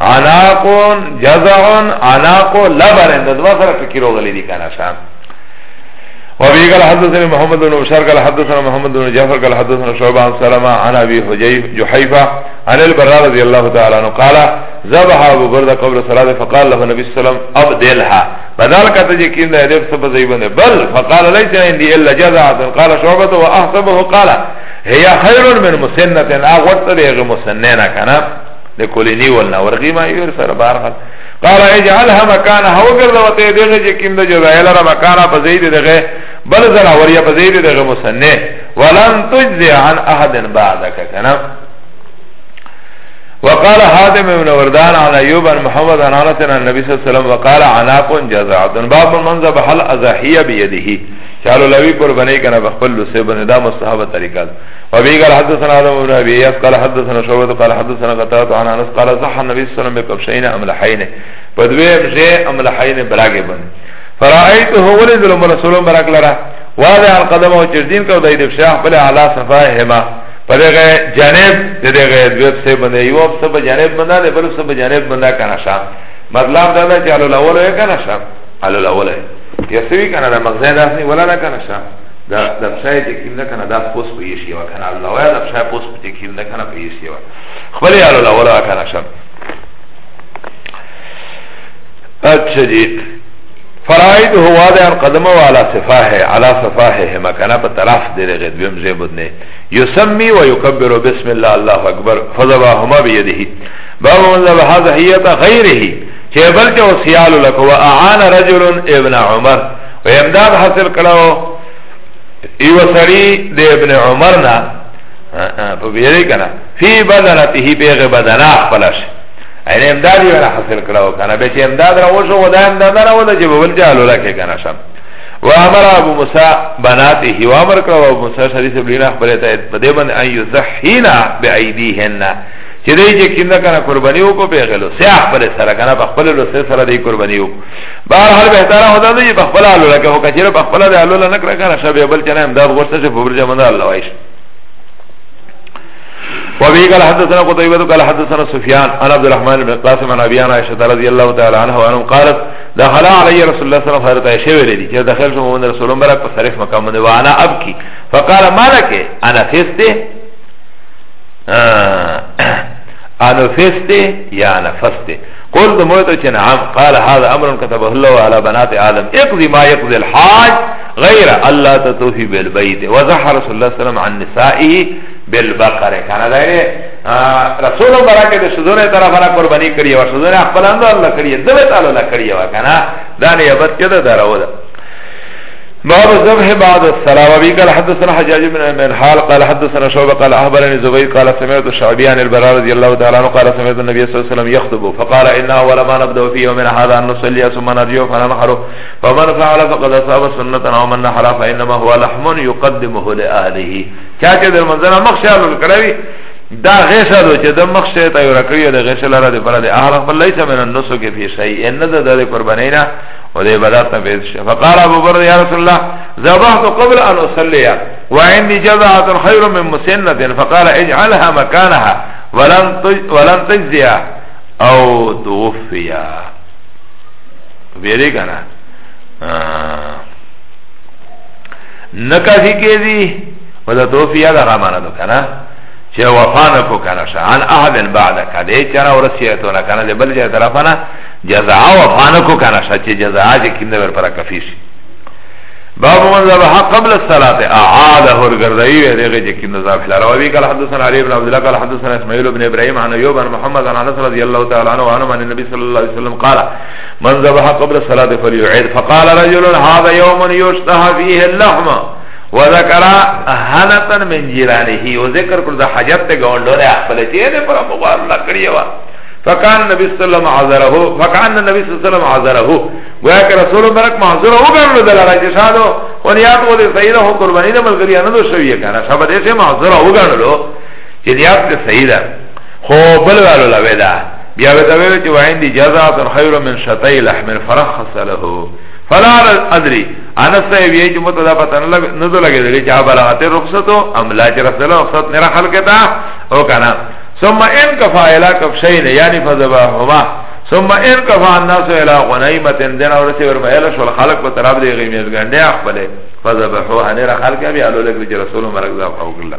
عناقون جزاعون عناقو لبرن ده دو سر فکرو غلی دی کنشان وابي قال حدثنا محمد بن بشار قال حدثنا محمد بن جعفر قال حدثنا شعبة عن سلمة عن ابي حجيف جحيفة عن البراء رضي الله تعالى عنه قال ذبح ابو برده قبر صلاه فقال له النبي صلى الله عليه وسلم ابدلها فذلك تجكين يدف سب زيبن بل فقال ليس عندي الا جزعه قال شعبة واحسبه قال هي خير من مسنه اغوت لي مسننه كان لكلني ولنا ورغي ما يرسل بارغ قال اجعلها مكانها وقرد وتدغ جكين جزائل مكانها فزيد دغه بل زرا وریا په زید دغه مصنع ولن تجزی عن احد بعدک کنا وقال حاتم بن وردان عن ايوب عن محمد عن انس عن النبي صلى الله عليه وسلم وقال عناق جزعت باب من ذبح الاضحيه بيده قالوا لوي قرباني كان بخل لسه بن دام الصحابه طريقه وابي قال حدثنا ادم بن ابي ياس قال حدثنا شعبه قال حدثنا قتاده عن انس قال صح النبي صلى الله عليه وسلم بقبشين املحين بدوي بجي املحين براغبن فرائیتو هولی ظلم رسولم برک لرا واضح القدم و چردین کو دای دفشاح پلی علا صفای هما پلی غی جانب دیده غی دویب سی بنده یو افسا بجانب بنده دی بلو سب بجانب بنده کنشا مطلب دادا چه علو لولو یا کنشا علو لولو یا سوی کنه دا مغزه داسنی ولا نا کنشا دا دفشای چه کم نکنه دا پوس پیشی و کنه اللہ ویا دفشای پوس چه کم نکنه پیشی و خبری علو لولو کنشا اچھا جی فرائد هو ده ان قدمه على صفاه على صفاه ما كان بطرف دره غدوم زيبد نه يسمي ويكبر بسم الله الله اكبر فذبحهما بيده باب من ذبح ضحيه غيره چه بل جو سيال لك واعان رجل ابن عمر ويمداد حاصل کلو ایو سری ده ابن عمرنا په بیره کنا فی بدنته بیغ بدنا خپلش این امدادی ورا حاصل کرده کنه به چه امداد را وشو و دا امداد را وده چه ببل جهلو لکه کنه شم و امر ابو موسى بناته و امر کرده ابو موسى شریف بلینا اخبرتا بده بند ان یزحینا بی ایدیهن چه دی چه کنده کنه قربانی وکو پیغلو سیاح بلی سره کنه بخبل لسه سره دی قربانی وکو بار حال بهتره خدا دی بخبل آلو لکه و کچیر بخبل دی آلو لنک رکنه شب بل چنه امداد غشته چه ببر جمنده اللہ ویشن وابي قال حدثنا قتيبة قال حدثنا سفيان عن عبد الرحمن بن قاسم عن ابي عائشة رضي الله تعالى عنها وانه قالت دخل علي رسول الله صلى الله عليه وسلم عائشة ولدي جاء دخل شو من رسول الله برك صريح مكان من وانا ابكي فقال ما لك انا فست آه. انا فست يا انا فست قلت موت نعم قال هذا امر كتبه الله على بنات ادم اقضي ما يقضي الحاج غير الله تتوفي بالبيت وزح رسول الله صلى الله عليه وسلم عن نسائه بالبقره کنه دا رسول برکه د شذوره طرفه را قربانی کړی او شذوره خپل اند الله کړی دغه تعالی الله کړی وا کنه دا نه یبت کده دراو ده باب ذبح بعد الصلاه وبي قال حدثنا حجاج بن منحال قال حدثنا شعبه قال اخبرني زبيد قال سمعت الشعبي عن البراء رضي الله تعالى عنه قال سمعت النبي صلى الله عليه وسلم يخطب فقال ان اول ما نبدا في يومنا هذا ان نصلي ثم نرجع فننحر فمن فعل فقد اصاب سنتنا ومن نحر فانما هو لحم يقدمه لاهله چا چې د منځنه مخ شالو دا غیشه دو چې د مخ شه ته یو راکړی د غیشه لاره د پر د احرق بل من النسو کې فی شی ان د د قربانینا او د عبادت نه پیدا شه فقال ابو بر یا رسول الله ذبحت قبل ان اصلي وعندي جذعه خير من مسنه فقال اجعلها مكانها ولن ولن او توفيا ویری کنا نکاسی کے دی و دا توفیا دا غمانا دو کنا چه وفانا کو کنا شا عن احد بعد کده چرا ورسیتو نا کنا ده بل جه طرفانا جزا وفانا کو کنا شا چه جزا جه کم دور پرا کفیشی باب من ذبح قبل الصلاة أعاده الغردائي وهذه جه كم ذبح الروابي قال حدثنا علي بن عبد الله قال حدثنا إسماعيل بن إبراهيم عن أيوب عن محمد عن أنس رضي الله تعالى عنه وعنه عن النبي صلى الله عليه وسلم قال من ذبح قبل الصلاة فليعيد فقال رجل هذا يوم يشتهى فيه اللحمة وذكر هنتن من جيرانه وذكر كل حاجت ته گوندوره خپل چې نه پر مغار لکړی وا فكان النبي صلى الله عليه وسلم عذره فكان النبي صلى الله عليه وسلم عذره گویا کہ رسول برک معذور ہو گئے لو دلارا کے شادو اور یاد وہ سیدہ ہو قربانی نہ ملگری انند شویہ کرا سب دے سے معذور ہو گئے لو کہ یاد تے سیدہ خو بل والو لویدا بیا ودا وی چې وایندي جزاء خير من شطي لحم فرخص له فلا ادري انا سيب يجي متدا پتن لگ نزل لگے دلی جا بلاتے رخصتو عملہ چ رسل رخصت نرا حل کتا او کنا ثم ان كفائلا كفشين يعني فذبحهما ثم ان كفى الناس الى غنيمه دين اور سے ورمائل شو الخلق بتراب دی غیمیز گنڈے اخبلے فذبحوا نرا خلق بھی الو لگ رسول مرق ذا او اللہ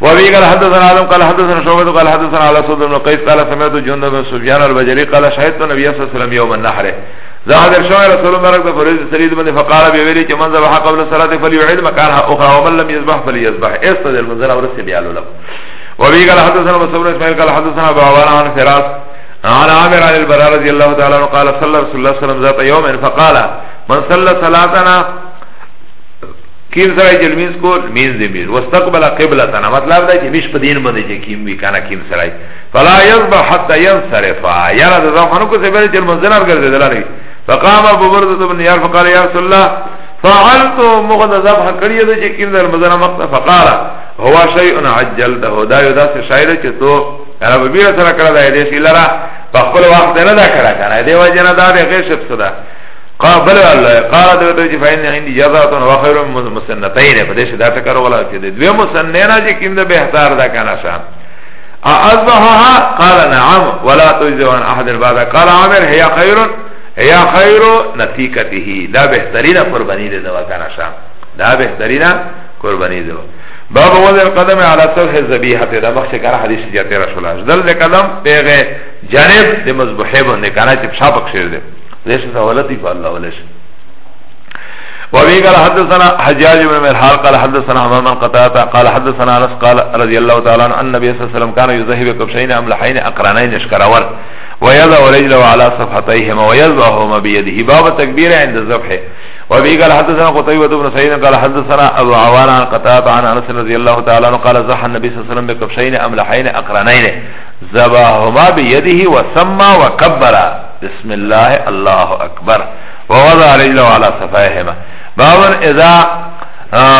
وابي قال حدثنا عالم قال حدثنا شعبة قال حدثنا على صدر بن قيس قال سمعت جند بن سفيان البجري قال شهدت النبي صلى الله عليه وسلم يوم النحر ظاهر شو رسول الله رکب فرز سرید من فقال بي ویلی کہ من ذبح قبل الصلاه فليعد مكانها اخرى ومن لم يذبح فليذبح استدل منزل اور سے بیان لو وبي قال حدثنا مسعود اسماعيل قال حدثنا ابو عوان عن فراس عن عامر عن البراء رضي الله تعالى عنه قال صلى رسول الله صلى الله عليه وسلم ذات يوم فقال من صلى صلاتنا کیم سره جلمیز کو مین زمیر واستقبل قبلتنا مطلب دا چې مش په دین باندې چې کیم وی کنه کیم سره فلا يذبح حتى ينصرف يرى ذا خنو کو سبیل جلمنزل ارګر دلاله فقام ابو برده بن یار فقال یا رسول الله فعلت مغد ذبح کړی د چې کیم در مزنه مقت فقال هو شيء عجلته دا یو داسې شاعر چې تو عرب بیا سره کړه دا دې شي لرا په خپل وخت نه دا کړه کنه دی وجنه دا به غیشب صدا قابل الله قال دې ته چې فین عندي جزاء و خير من مسنتين په دې شدا ته کړه ولا چې دوی مسننه چې کیم د بهتار دا کنه شام اذبحها قال نعم ولا تجزي عن احد بعد قال عامر هي خير یا خیرو نفیقته دا بهترینه قربانی ده دوا کنه شام دا بهترینه قربانی ده باب وضع قدم على طرح زبیحه دا مخش کنه حدیث جاتی رسول الله دل ده قدم پیغه جانب ده مذبحه بنده کنه چه پشا پکشیر ده لیش سوالتی فالله ولیش وابي قال حدثنا حجاج بن مرحال قال حدثنا حمام بن قال حدثنا انس قال رضي الله تعالى عن النبي صلى الله عليه وسلم كان يذهب كبشين املحين اقرانين شكرور ويضع رجله على صفحتيهما ويذبحهما بيده باب التكبير عند الزبح وابي قال حدثنا قطيبة بن سيدنا قال حدثنا ابو عوان عن قتادة عن انس رضي الله تعالى قال زح النبي صلى الله عليه وسلم بكبشين املحين اقرانين زباهما بيده وسمى وكبر بسم الله الله اكبر ووضع رجله على صفائهما بابن اذا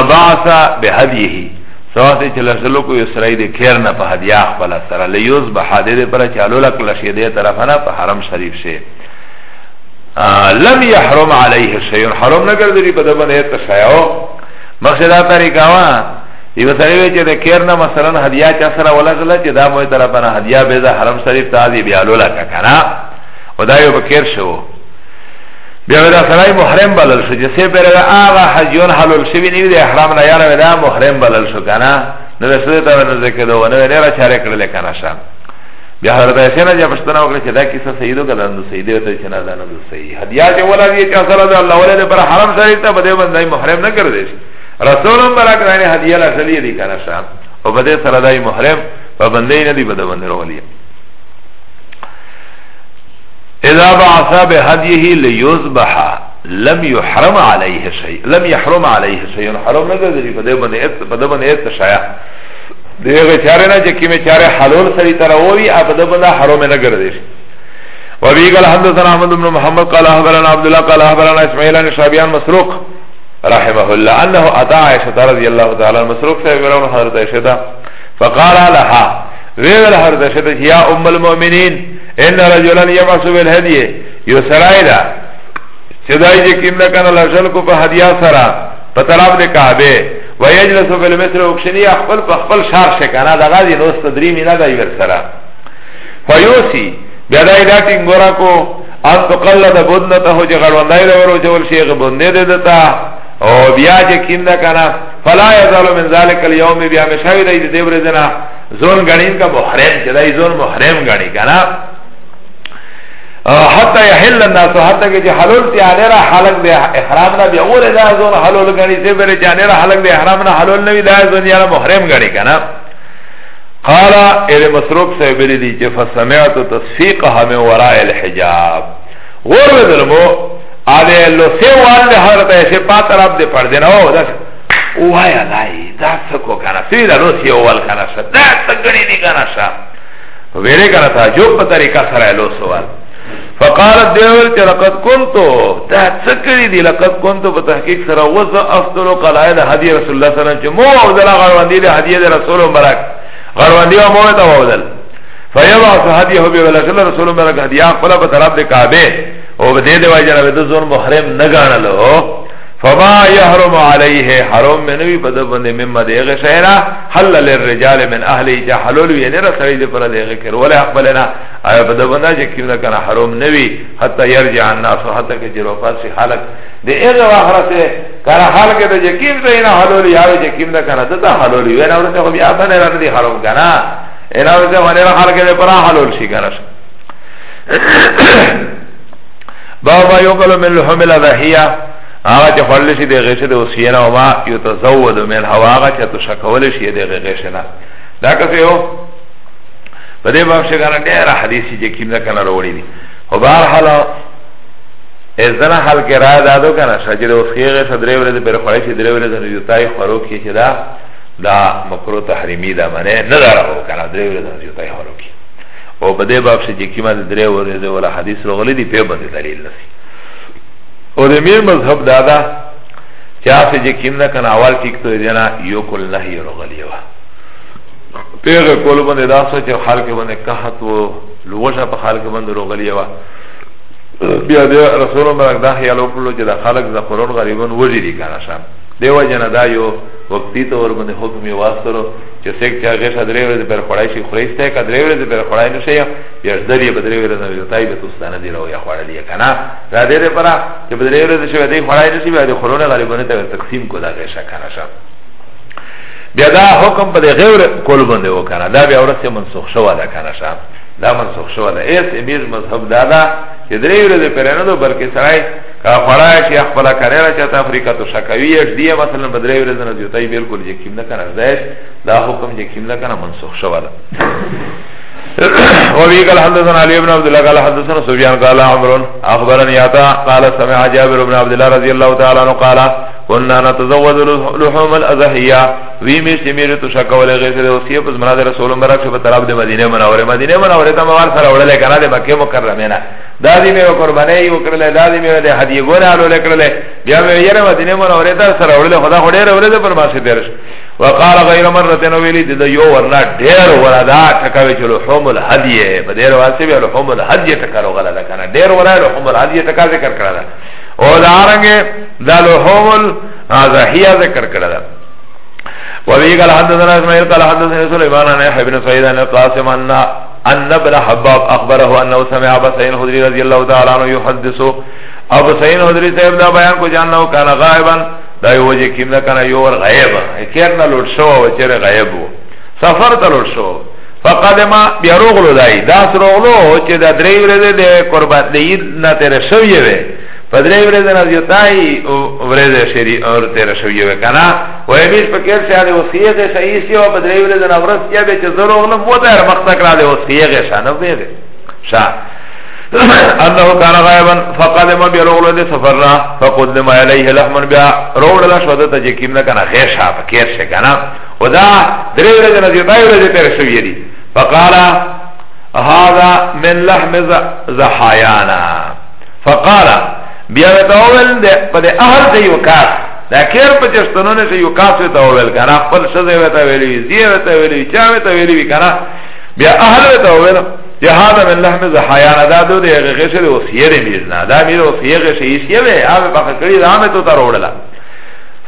بعث بهديه سوا ته چې لشلو کو اسرای د خیر نه په هدیه خپل سره لیوز به حادثه پر چالو لک لشی دې طرف نه په حرم شریف شه لم يحرم عليه شيء حرم نه ګرځي په دبن هیڅ شایو مقصدا طریقه وا یو سره چې د خیر نه مثلا هدیه چا سره ولغله چې دا مو طرف نه هدیه به د حرم شریف ته دی بیا لولا کنه او دا یو بکیر شو بیا دا سړی محرم بلل شو چې سه پره هغه حجون حلول شوی نه دی احرام نه یاره دا محرم بلل شو کنه نو سه ته نه ذکر دوه نه نه را چاره کړل کنه شام بیا حضرت حسین اجازه پښتنه وکړه چې دا کیسه سیدو کله نو سیدو ته چې نه دا نو صحیح هدیا چې ولا دی چې اصل ده الله ولا پر حرام شریف ته بده باندې محرم نه کړی رسول هم برا کړی هدیا لا سلی دی کنه شام او بده سره دای محرم په باندې نه دی بده باندې ورولې اذا بعث بهديه ليذبح لم يحرم عليه شيء لم يحرم عليه شيء يعني حرام نگذری بده بنه ات بده بنه ات شایا دیگه چاره نه چې کیمه چاره حلال سری تروی ابده بنه حرام نه ګرځي وبي قال حدثنا احمد بن محمد قال احبرنا عبد الله قال احبرنا اسماعيل بن شعبان مسروق رحمه الله انه اتى عائشه رضي الله تعالى مسروق سيبرون حضرت عائشه فقال لها ويل حضرت عائشه يا ام المؤمنين ان رجلن یبعثو بالهدیه یو سرائی دا چدائی جه کم دکن الاشل کو پا هدیا سرا پا طلاب ده کعبه و یجلسو بالمصر اکشنی اخفل پا اخفل شار شکانا دا غازی نوست دریمی ندائی ور سرا فیوسی بیدائی دا تنگورا کو ان تقلد بدنتا ہو جه غروندائی دا ورو جول شیخ بنده دتا او بیا چې کیندا کنا فلا یزالو من ذلک الیوم بیا مشاوی د دې ورځنا زون غنین کا محرم چې دای زون محرم غنی کنا حتی یحل الناس حتی که چه حلول تی آنی را حلق ده احرام نا بیا اول ده ازون حلول گنی سی بری چه آنی را حلق ده احرام نا حلول نوی ده ازون یعنی محرم گنی کنا قالا ایل مسروب سی بری دی چه فسمعت تصفیقها من وراء الحجاب غور بدرمو آده لسی وان ده حضرت ایسی پات رب ده پردین او ده وایا دای دا سکو کنا سی دا لسی اول کنا شا دا سکنی دی کنا شا ویره کنا تا جو پا طریقه سره لسوال فقالت دیول چه لقد کنتو تا چکری دی لقد کنتو بتحقیق سر وزا افتلو قلائد حدی رسول اللہ صلی اللہ علیہ وسلم چه مو وعودل غروندی دی حدی دی رسول مبرک غروندی و مویتا وعودل فیبعث حدیه بیولشل رسول مبرک حدیه اقبلا بطرف دی کعبه او بده دی وی جنب دزون محرم نگانلو فما يحرم عليه حرام منوی په د باندې مم دغه شهرا حل للرجال من اهل جحلول وی نه رسوي د پر دغه کر ولا خپلنا آیا په د باندې چې کینه کنه حرام نوی حتی يرجع الناس حتی کې جرو پاسې حالت د هغه واخرته کنه حال کې د یقین ته نه حلول یا یقین نه کنه د حلول وی نه ورته خو بیا باندې راځي حرام کنه انا ورته باندې حال کې پر حلول شي کنه [COUGHS] بابا یوکلو من لحم الاضحیه آغا چه خورلی شی ده غیشه ده وسینا و ما یو تزود من هوا آغا چه تو شکولی شی ده غیشه نا دا کسی ہو پده باب شکانا دیر حدیثی چه کم نکنه روڑی دی و بار حالا ازدنا حل که رای دادو کنه شا چه ده وسیه غیشه دره ورده پر خوری شی دره ورده نجوتای خورو که چه دا دا مکرو تحریمی دا منه نداره ہو کنه دره ورده نجوتای خورو که او بده باب شکیما ده دره ورده ولا حدیث رو غلی دی پی بنده دلیل نسی O de mir mazhab dada Ča se je kim da kan awal kik to je na Yo kol nahi rogaliyeva Pega kol bende da so Če halke bende kahat wo Lugoša pa halke bende rogaliyeva Bia de rasulom barak da Hiyalo kulo če da halak za koron gariban Vojiri kana šam Deva jana da yo وقتی طور باندې حکم یې واسترو چې څوک چې هغه شادرې ورته پر خړای شي خړای شته کډرې ورته پر خړای نه شي بیا ځدرې بدرې ورته نه وي تای به توستانه دی راوي خړلې کنه را دې لپاره چې بدرې ورته شوی دی خړای نه شي بیا د خړونه غریبونه ته تقسیم کولا غي شکر شه بیا دا حکم په غیر کول باندې وکړه دا بیا ورته منسوخ شو دا کنه شه da منسوخ شو ده ایس امیز مذهب دادا چه دره یوره ده پره ندو بلکه سرائی که خورای چه اخبلا کریرا چه تا افریقا تو شکوی اش دیه مثلا بدره یوره ده ندیوتای بلکل جکیم نکنه ازدهش دا حکم جکیم نکنه منسوخ شو ده وفي قال حدثنا علي بن عبد الله قال حدثنا سفيان قال عمرو اخبرني عطاء قال سمع جابر بن عبد الله رضي الله تعالى عنه قال كنا نتزوج لحوم الازحيه وی میش میرے تو شکول غیر سے وصیت پس مراد رسول مبارک سے طرف دے مدینے منورے مدینے منورے تا موار سره وڑلے کنا دے مکہ مکرمہ نا دادی میرے قربانی یو کرلے دادی میرے دے ہدیہ گورا لو لے کرلے بیا میرے یرا مدینے منورے تا سره وڑلے خدا خڑے وڑلے تے پرما سے درش وقال غیر مرتين ویلی دے یو ورنا ډیر وردا ٹھکاوی چلو حوم الهدیه بدیر واسے بھی حوم الهدیه ٹھکارو غلا کنا ډیر ورا حوم الهدیه ٹھکا ذکر کرا او دارنگه دا لحوم الازحیه ذکر کرده وفي قال حدثنا اسماعيل قال حدثنا سليمان عن يحيى بن سعيد عن القاسم ان ان ابن حباب اخبره انه سمع ابا سعيد الخدري رضي الله تعالى عنه يحدث ابو سعيد الخدري صاحب دا بیان کو جاننا كان غائبا دا یوجه کیم نہ کنا یور غائب کیرنا لوٹ شو وچره غائب سفر تلوٹ شو فقدم بیروغلو دای داس روغلو چې دا درې ورځې د قربت دی نه تر شوې وي Padre vrede nas je taj vrede šeri or tera ševje vekana O emiš pa kjer še ali osijege ša isio Padre vrede na vrst je beče zoro Ono voda jer makta krali osijege ša Ne vrede ša Annahu kana gaiban Faqadima bi roglo de safarra Faqudima ilaihi lahman bia Roglo la švada ta jekim na kana Gheša pa kjer še kana O da Dre vrede nas je taj vrede tera ševje di Faqala Hada min lahme zahayana Faqala بیا وی تا اول ده پا ده اهل ده یوکاس ده کیر پا چشتنونه چه یوکاس وی تا اول کنا خپل شده وی تا ویلوی زیه وی تا ویلوی چا وی تا ویلوی کنا بیا اهل وی تا اول یا هذا من لحم زحیان دا دو ده غیش ده وصیه ده میزنا دا میره وصیه غیش ایشیه وی آمه پخکری ده آمه تو تا روڑلا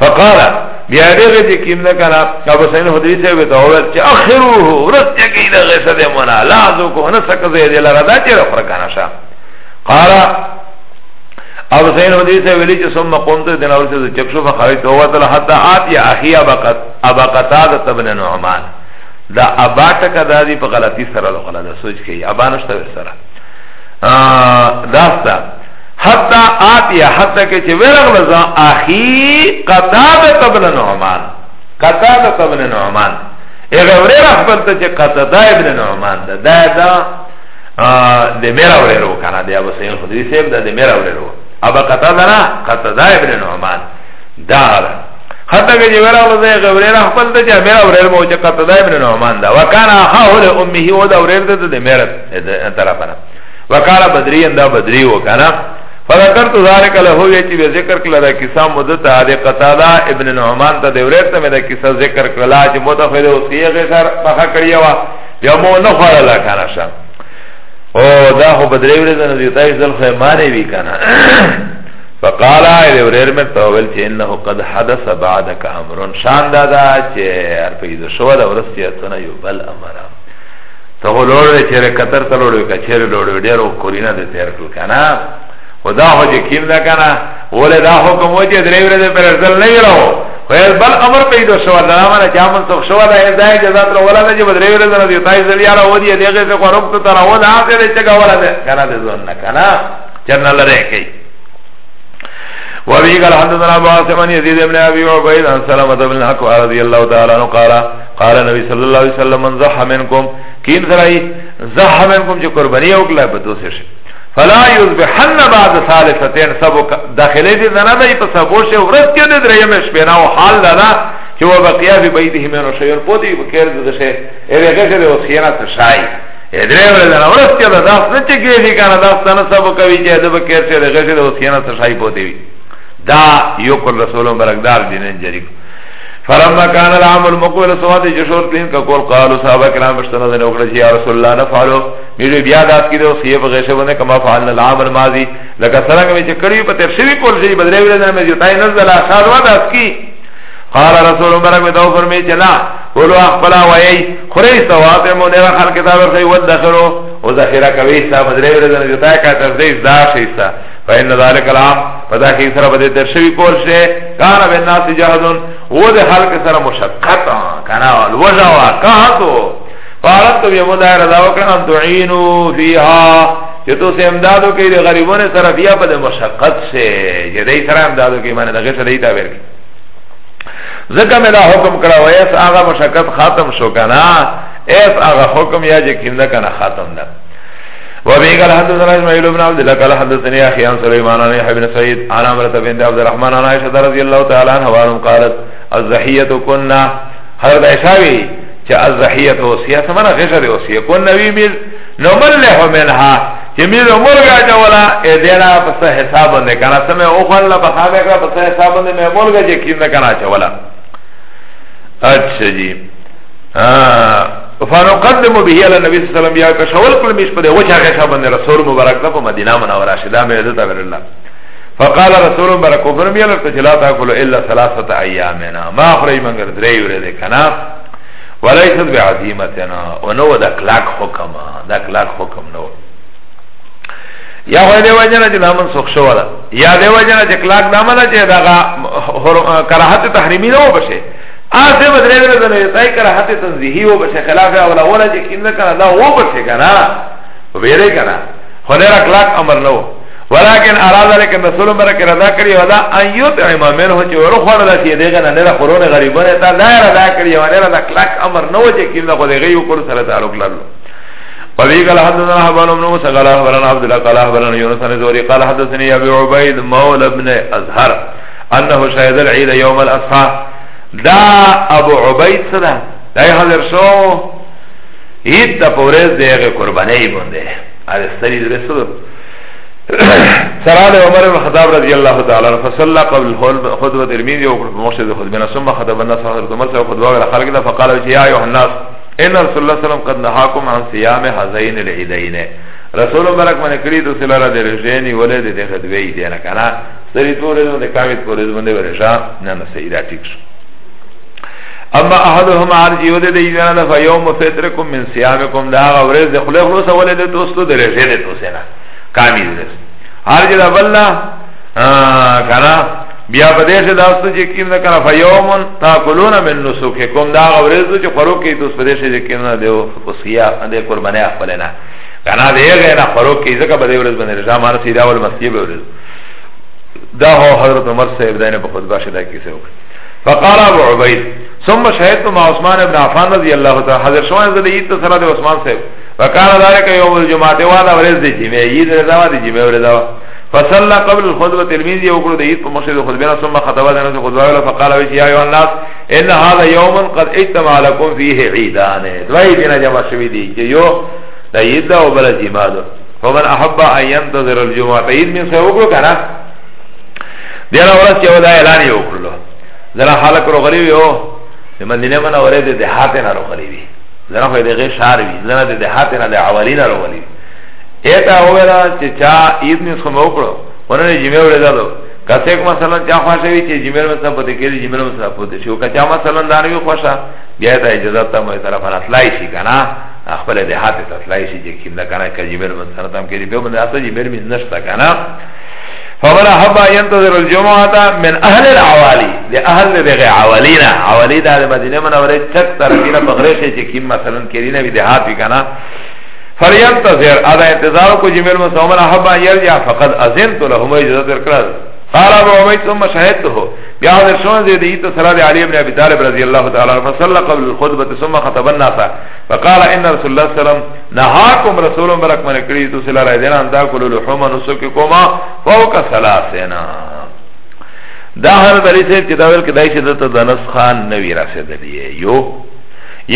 فقالا بیا دیگه چه کم نکنا ابو سین حدیث وی تا اول چه اخیروه رس چکی ده غیش ده منا لازو که نسک زیده لرده چه رفر کنا شا قالا او زین ودی سے ویلی چه سم قومت دین اور سے چکشو فخرج تو وتل حتى ات یا اخی ابقت ابقتاد ابن نعمان دا ابات کدا دی په غلطی سره لو غلط سوچ کی ابانشت سره داستا حتى ات یا حتى کی چه ورغ لزا اخی قتاد ابن نعمان قتاد ابن نعمان اغه ورغ خپل ته چه قتاد ابن نعمان دا دا د میرا ورغ کنه دی ابو سین خدری سیب دا د میرا ورغ ابا قتاده نه قتاده ابن نعمان دار حتى کہ جوار اللہ دے غبرے رہ پل تے جے میرا اورے مو چ قتاده ابن نعمان دا وکانا اخو له امه و دا اورے دے دے میرا طرف نہ وکالا بدری اندا بدری و کنا فذكرت ذلك له یہ چیز ذکر کلا قصہ مدت علی قتاده ابن نعمان دا اورے تے میرا قصہ ذکر کلا چ متفید اس کی غیر بخا کریا وا یمو نہ فرلا کنا شاہ او دا خو بدری ورځ نه دیتا یې ځل خیمانه وی کنه فقال ای وریر مر تاول چې انه قد حدث بعدك امر شان دا دا چې ار پیدا شو دا ورستی اتنه یو بل امر ته ولور چې کتر تلور کچیر لور ډیرو کورینا دې تیر کړ کنه خدا خو چې کیم دا کنه ولې دا حکم و چې درې ورځې پر ځل نه ویلو ویل بل امر پیدا شو الله امر جامن سو شو الله ایزای جزات رو ولا دجی بدری ور زنه دی تای زوی یارا ودی دیغه سے قرب تو ترا ود اخر چگا ولا دے کنا دے زون نہ کنا جنل رہے کی وابي قال حدثنا ابو عاصم يزيد بن ابي عبيد عن سلمة بن الحق رضي الله تعالى عنه قال قال النبي صلى الله عليه وسلم من زح منكم كين زرعي زح منكم جو قربانيه وكلا بدوسه فلا یذبحن بعد ثالثتین سبو داخله دې نه دی په سبو شه ورځ کې دې درې مې شپه نه او حال لرا چې و بقیا فی بیته من شیون پودی بکر دې شه هغه کې دې وسینا ته شای درې ورځې نه ورځ کې دا څه چې کېږي کنه دا څنګه سبو کوي چې دې بکر شه هغه کې دې وسینا ته شای پودی دا یو کول رسولم برکدار دین جریک فلما كان العام المقبل سواد جشور تلین کا قول قالو صحابہ کرام اشتنا دن اکڑشی یا رسول اللہ نفعلو میرے بیاد آت کی دو خیف غیشہ بندے کما فعلنا العام الماضی لکا سرنگ میں چکڑی پا تفسیری قول شدی بدرے بلدن میں جتائی نزل آخار واد آت کی قال رسول مبارک میں دو فرمی چلا قولو اخبلا ویئی خوری سواد امو نیرا خان کتاب رخی ود دخلو او ذخیرہ کویستا بدرے بلدن جتائی کا تفزیز دا شیستا فإن ذلك العام فذاك يسر بده ترشوي قول شه كان بالناس جهدون و ده خلق سر مشقتا کنا الوجه واقعتو فارد تو بیمو دائر داو کنم دعینو فیها چه تو سه امدادو که ده غریبون سر فیا پا ده مشقت سه چه ده سر امدادو که مانه ده غیر سر دیتا برکی ذکر میں دا حکم کرا و ایس آغا مشکت خاتم شو کنا ایس آغا حکم یا جکیم دا کنا خاتم دا و بی قال حدثنا اسماعیل بن عبد الله قال حدثني اخي عن سليمان عن يحيى بن سعيد عن عمرو بن عبد الرحمن عن عائشه رضي الله تعالى عنها قالت الزحیت کننا حضرت عشاوی چه الزحیت وصیه سمنا غشر وصیه کننا وی مل نملح منها چه مل مرگا جولا ایدینا پس حساب انده کنا سمه اخوالا پسابه کرا پس حساب انده میں مرگا جه کیم نکنا چولا اچھا جی فنقدم به الى النبي صلى الله عليه وسلم يا كشول كل مش بده وجه غشا بند رسول مبارك ده مدينه منوره شدا ميدت الله فقال رسول برا کفرم یا لکتا چلا تاکلو الا سلاست ایامنا ما اخری منگر دری ورده کنا ولیست بعظیمتنا و نو دا کلاک حکم دا کلاک حکم نو یا خو دی وجنه چې دامن سوخ شو ولا یا دی وجنه چې کلاک دامن چې دا کراحت تحریمی نه وبشه آسه بدره ورځ نه تای کراحت تنزیهی وبشه خلاف اولا اولا چې کیند کنه دا وبشه کنه ویره کنه خو نه کلاک امر نه ولكن اراد لك رسول برك رضا کری ولا ان يطعم منه چه ورو خور دا چه دیگه نه نه خورونه غریبانه تا لا رضا کری ولا رضا کلک امر نو چه کیل خو دیگه یو کور سره تعلق لرلو وبه قال حدثنا حبان بن موسى قال اخبرنا عبد الله قال اخبرنا يونس بن زوري قال حدثني ابي عبيد مولى ابن ازهر انه شهد العيد يوم الاضحى دا ابو عبيد صدا دا حاضر شو هیت دا پورز دیگه قربانی بنده از سری درسو [COUGHS] سرال عمر بن خطاب رضی اللہ تعالی عنہ فصلى قبل خطبه ترمذی و مسجد خطبنا ثم خطب الناس اخر عمر سے خطبہ على خلق فقال يا ايها الناس ان رسول الله صلى الله عليه وسلم قد نهاكم عن صيام هذين العيدين رسول مبارک من کړی ته سره د رجنی ولې د خطبې دی نه کنه سری پورې د کامیت پورې باندې ورشا نه نه سیدا ټیک شو اما احدهم عرجی ود دی نه فیوم فطرکم من صيامکم دا غورز د خلق رسول د توستو د رجنی توسنه کامی دیر حال جدا بلنا کنا بیا په دې چې تاسو چې کیم نه کړه فیومن تاکلون من نسوککم دا غوړې چې خورو کې تاسو په دې چې کیم نه دیو وصیا دې قربانه خپل نه کنا دې غینا خورو کې ځکه په دې ورځ باندې رضا مار سیدا ول مسجد ورځ دا هو حضرت عمر صاحب دینه په خطبه شدا کې څه وکړه فقال ابو عبید ثم شهدت مع عثمان ابن عفان رضی الله تعالی حضرت شوان زلیت صلی الله علیه وسلم صاحب فکان ذلك يوم الجمعه وانا ورز دي جمعه عيد رضا دي جمعه رضا فصلى قبل الخطبه التلميذ يوكل دي في مسجد الخطبه ثم خطب الناس خطبه فقال يا ايها الناس ان هذا يوم قد اجتمع لكم فيه عيدان دوي دينا جمع شوي دي يو عيد دا وبل جمعه فمن احب ان ينتظر الجمعه عيد من سوكل كان دینا ورس چه ودا اعلان یو کرلو زنا حالک رو غریبی ہو مدینه منوره ده دهات نه رو غریبی زنا خو دغه شعر وی زنا د دهات نه د اولین ورولی ایتا اولا چې چا عید نه سمو کړو ورنه جمعه ورې دالو کته کوم مثلا چا خوښه وی چې جمعه مثلا پته کې جمعه مثلا پته شو کچا مثلا دار وی خوښه بیا ته اجازه ته مې طرف نه اطلای شي کنه خپل دهات ته اطلای شي چې کله کنه کجمه مثلا تم کې به موږ اته جمعه مې نشته کنه فمن حبا ينتظر الجمعة من أهل العوالي لأهل دغي عوالينا عوالي دا دا مدينة من اولی چک طرفینا بغرشی چه کم مثلا کرینا بی دهاتی کنا فلينتظر ادا انتظار کو جمیل مسومن حبا يرجع فقد ازنت لهم اجازت ورکرد قال ابو عمید ثم شهدته بیا حضر شون زید ایت صلاة علی ابن ابی طالب رضی اللہ تعالی فصلا قبل الخطبت ثم خطب الناسا فقال ان رسول اللہ سلام نهاکم رسول برک من کری تو صلاة رای دینا انتا کلو لحوم نسککوما فوق سلاسینا دا حضر بری سید کتابل کدائی شدت دا نسخان نوی را سید لیه یو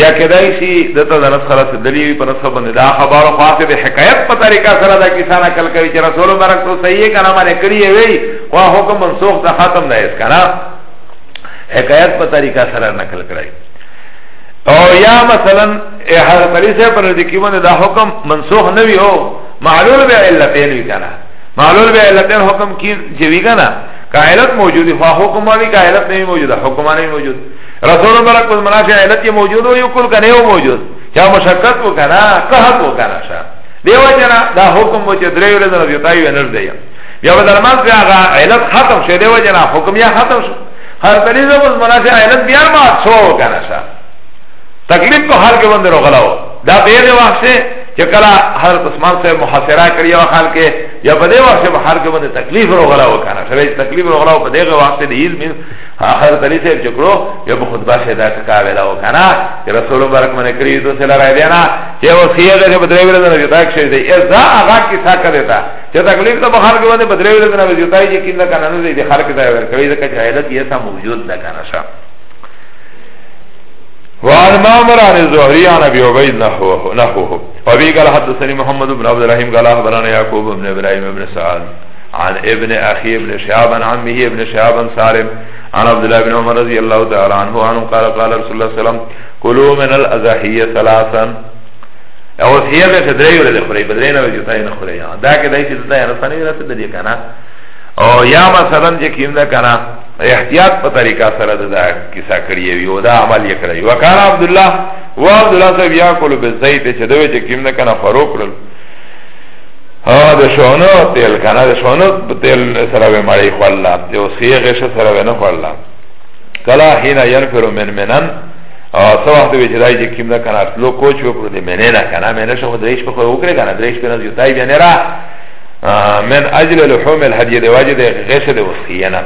یا کدای شي دته د نسخ خلاص دلیل په نسخ باندې دا خبر خو خاصه به حکایت په طریقه سره دا کسانه کل کوي چې رسول مبارک تو صحیح کنه باندې کړی وی خو حکم منسوخ ده ختم نه اس کنه حکایت په طریقه سره نقل کړی او یا مثلا هر طریقه پر دې کې باندې دا حکم منسوخ نه وی هو معلول به علتین وی کنه معلول به علتین حکم کی جوی کنه کا علت موجودی خو حکم باندې کا علت نه موجوده حکم نه موجود رسول برک پس منافع علت یہ موجود ہو یو کل کا نیو موجود چا مشکت کو کنا قحط کو کنا شا دیو جنا دا حکم وچه دریو لزن و یتایو انر دیا بیا با درمان سے آغا علت ختم شو دیو جنا حکم یا ختم شو ہر تلیز پس منافع علت بیار مات شو کنا شا تکلیف کو حل کے بندر غلاو دا غیر وقت سے Če kala Hazrat Osman se muhasirah kari Ava khal ke Ya pa dhe vaqt se bahar ke bende taklif ro gala ho kana Šabe taklif ro gala ho pa dhe vaqt se Iz min Hazrat Ali se čekro Ya pa khutba se da taka vela ho kana Če Rasulun barak mani kari Idu se la rai dena Če o siya ghe pa drevi lana Jota ek ševi dhe Ya za aga ki saka deta Če taklif ta bahar ke bende pa drevi lana Jota ek kin da kana Nuzai dhe khar ke da Kavi da ka čahilat Yesa mujud da kana ša وعن مامر عن الزهري عن ابي عبيد نحوه نحوه قال حدثني محمد بن عبد الرحيم قال اخبرنا يعقوب بن ابراهيم بن سعد عن ابن اخي ابن شهاب عن عمه ابن شهاب سالم عن عبد الله بن عمر رضي الله تعالى عنه عنه قال قال رسول الله صلى الله عليه وسلم كلوا من الاضحيه ثلاثا او هي به تدري ولا خري بدري نه وجتا نه خري دا کې دای چې دا نه سنې او یا مثلا چې کیم ده کنه احتیاط په طریقه سره دا کیسه کړی وي او دا عمل یې کړی وکړ عبد الله و عبد الله صاحب یا کول به زید چې دوی چې کیم ده کنه فاروق کړل ها د شونو تیل کنه د شونو تیل سره به مړی خلل ته اوس یې غشه سره نه خلل کلا هینا ينفر من منن سواح دوی چې دای چې کیم ده کنه لو کوچ وکړو دې مننه کنه مننه شو دریش په خو وکړه کنه دریش په نه یو دای بیا نه را من اجل لحوم الهدیه دی واجد غشه دی وسینا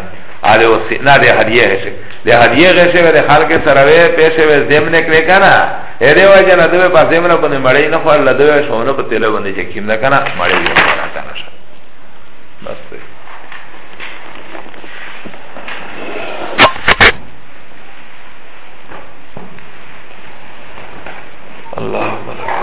ali osi na de hadiye geshe de hadiye geshe ve de halke sarave peshe ve zemne kre kana ere vaje na deve pa zemna bane mare na khol la deve shono pa tele bane je kimna kana mare je kana kana sha bas Allahumma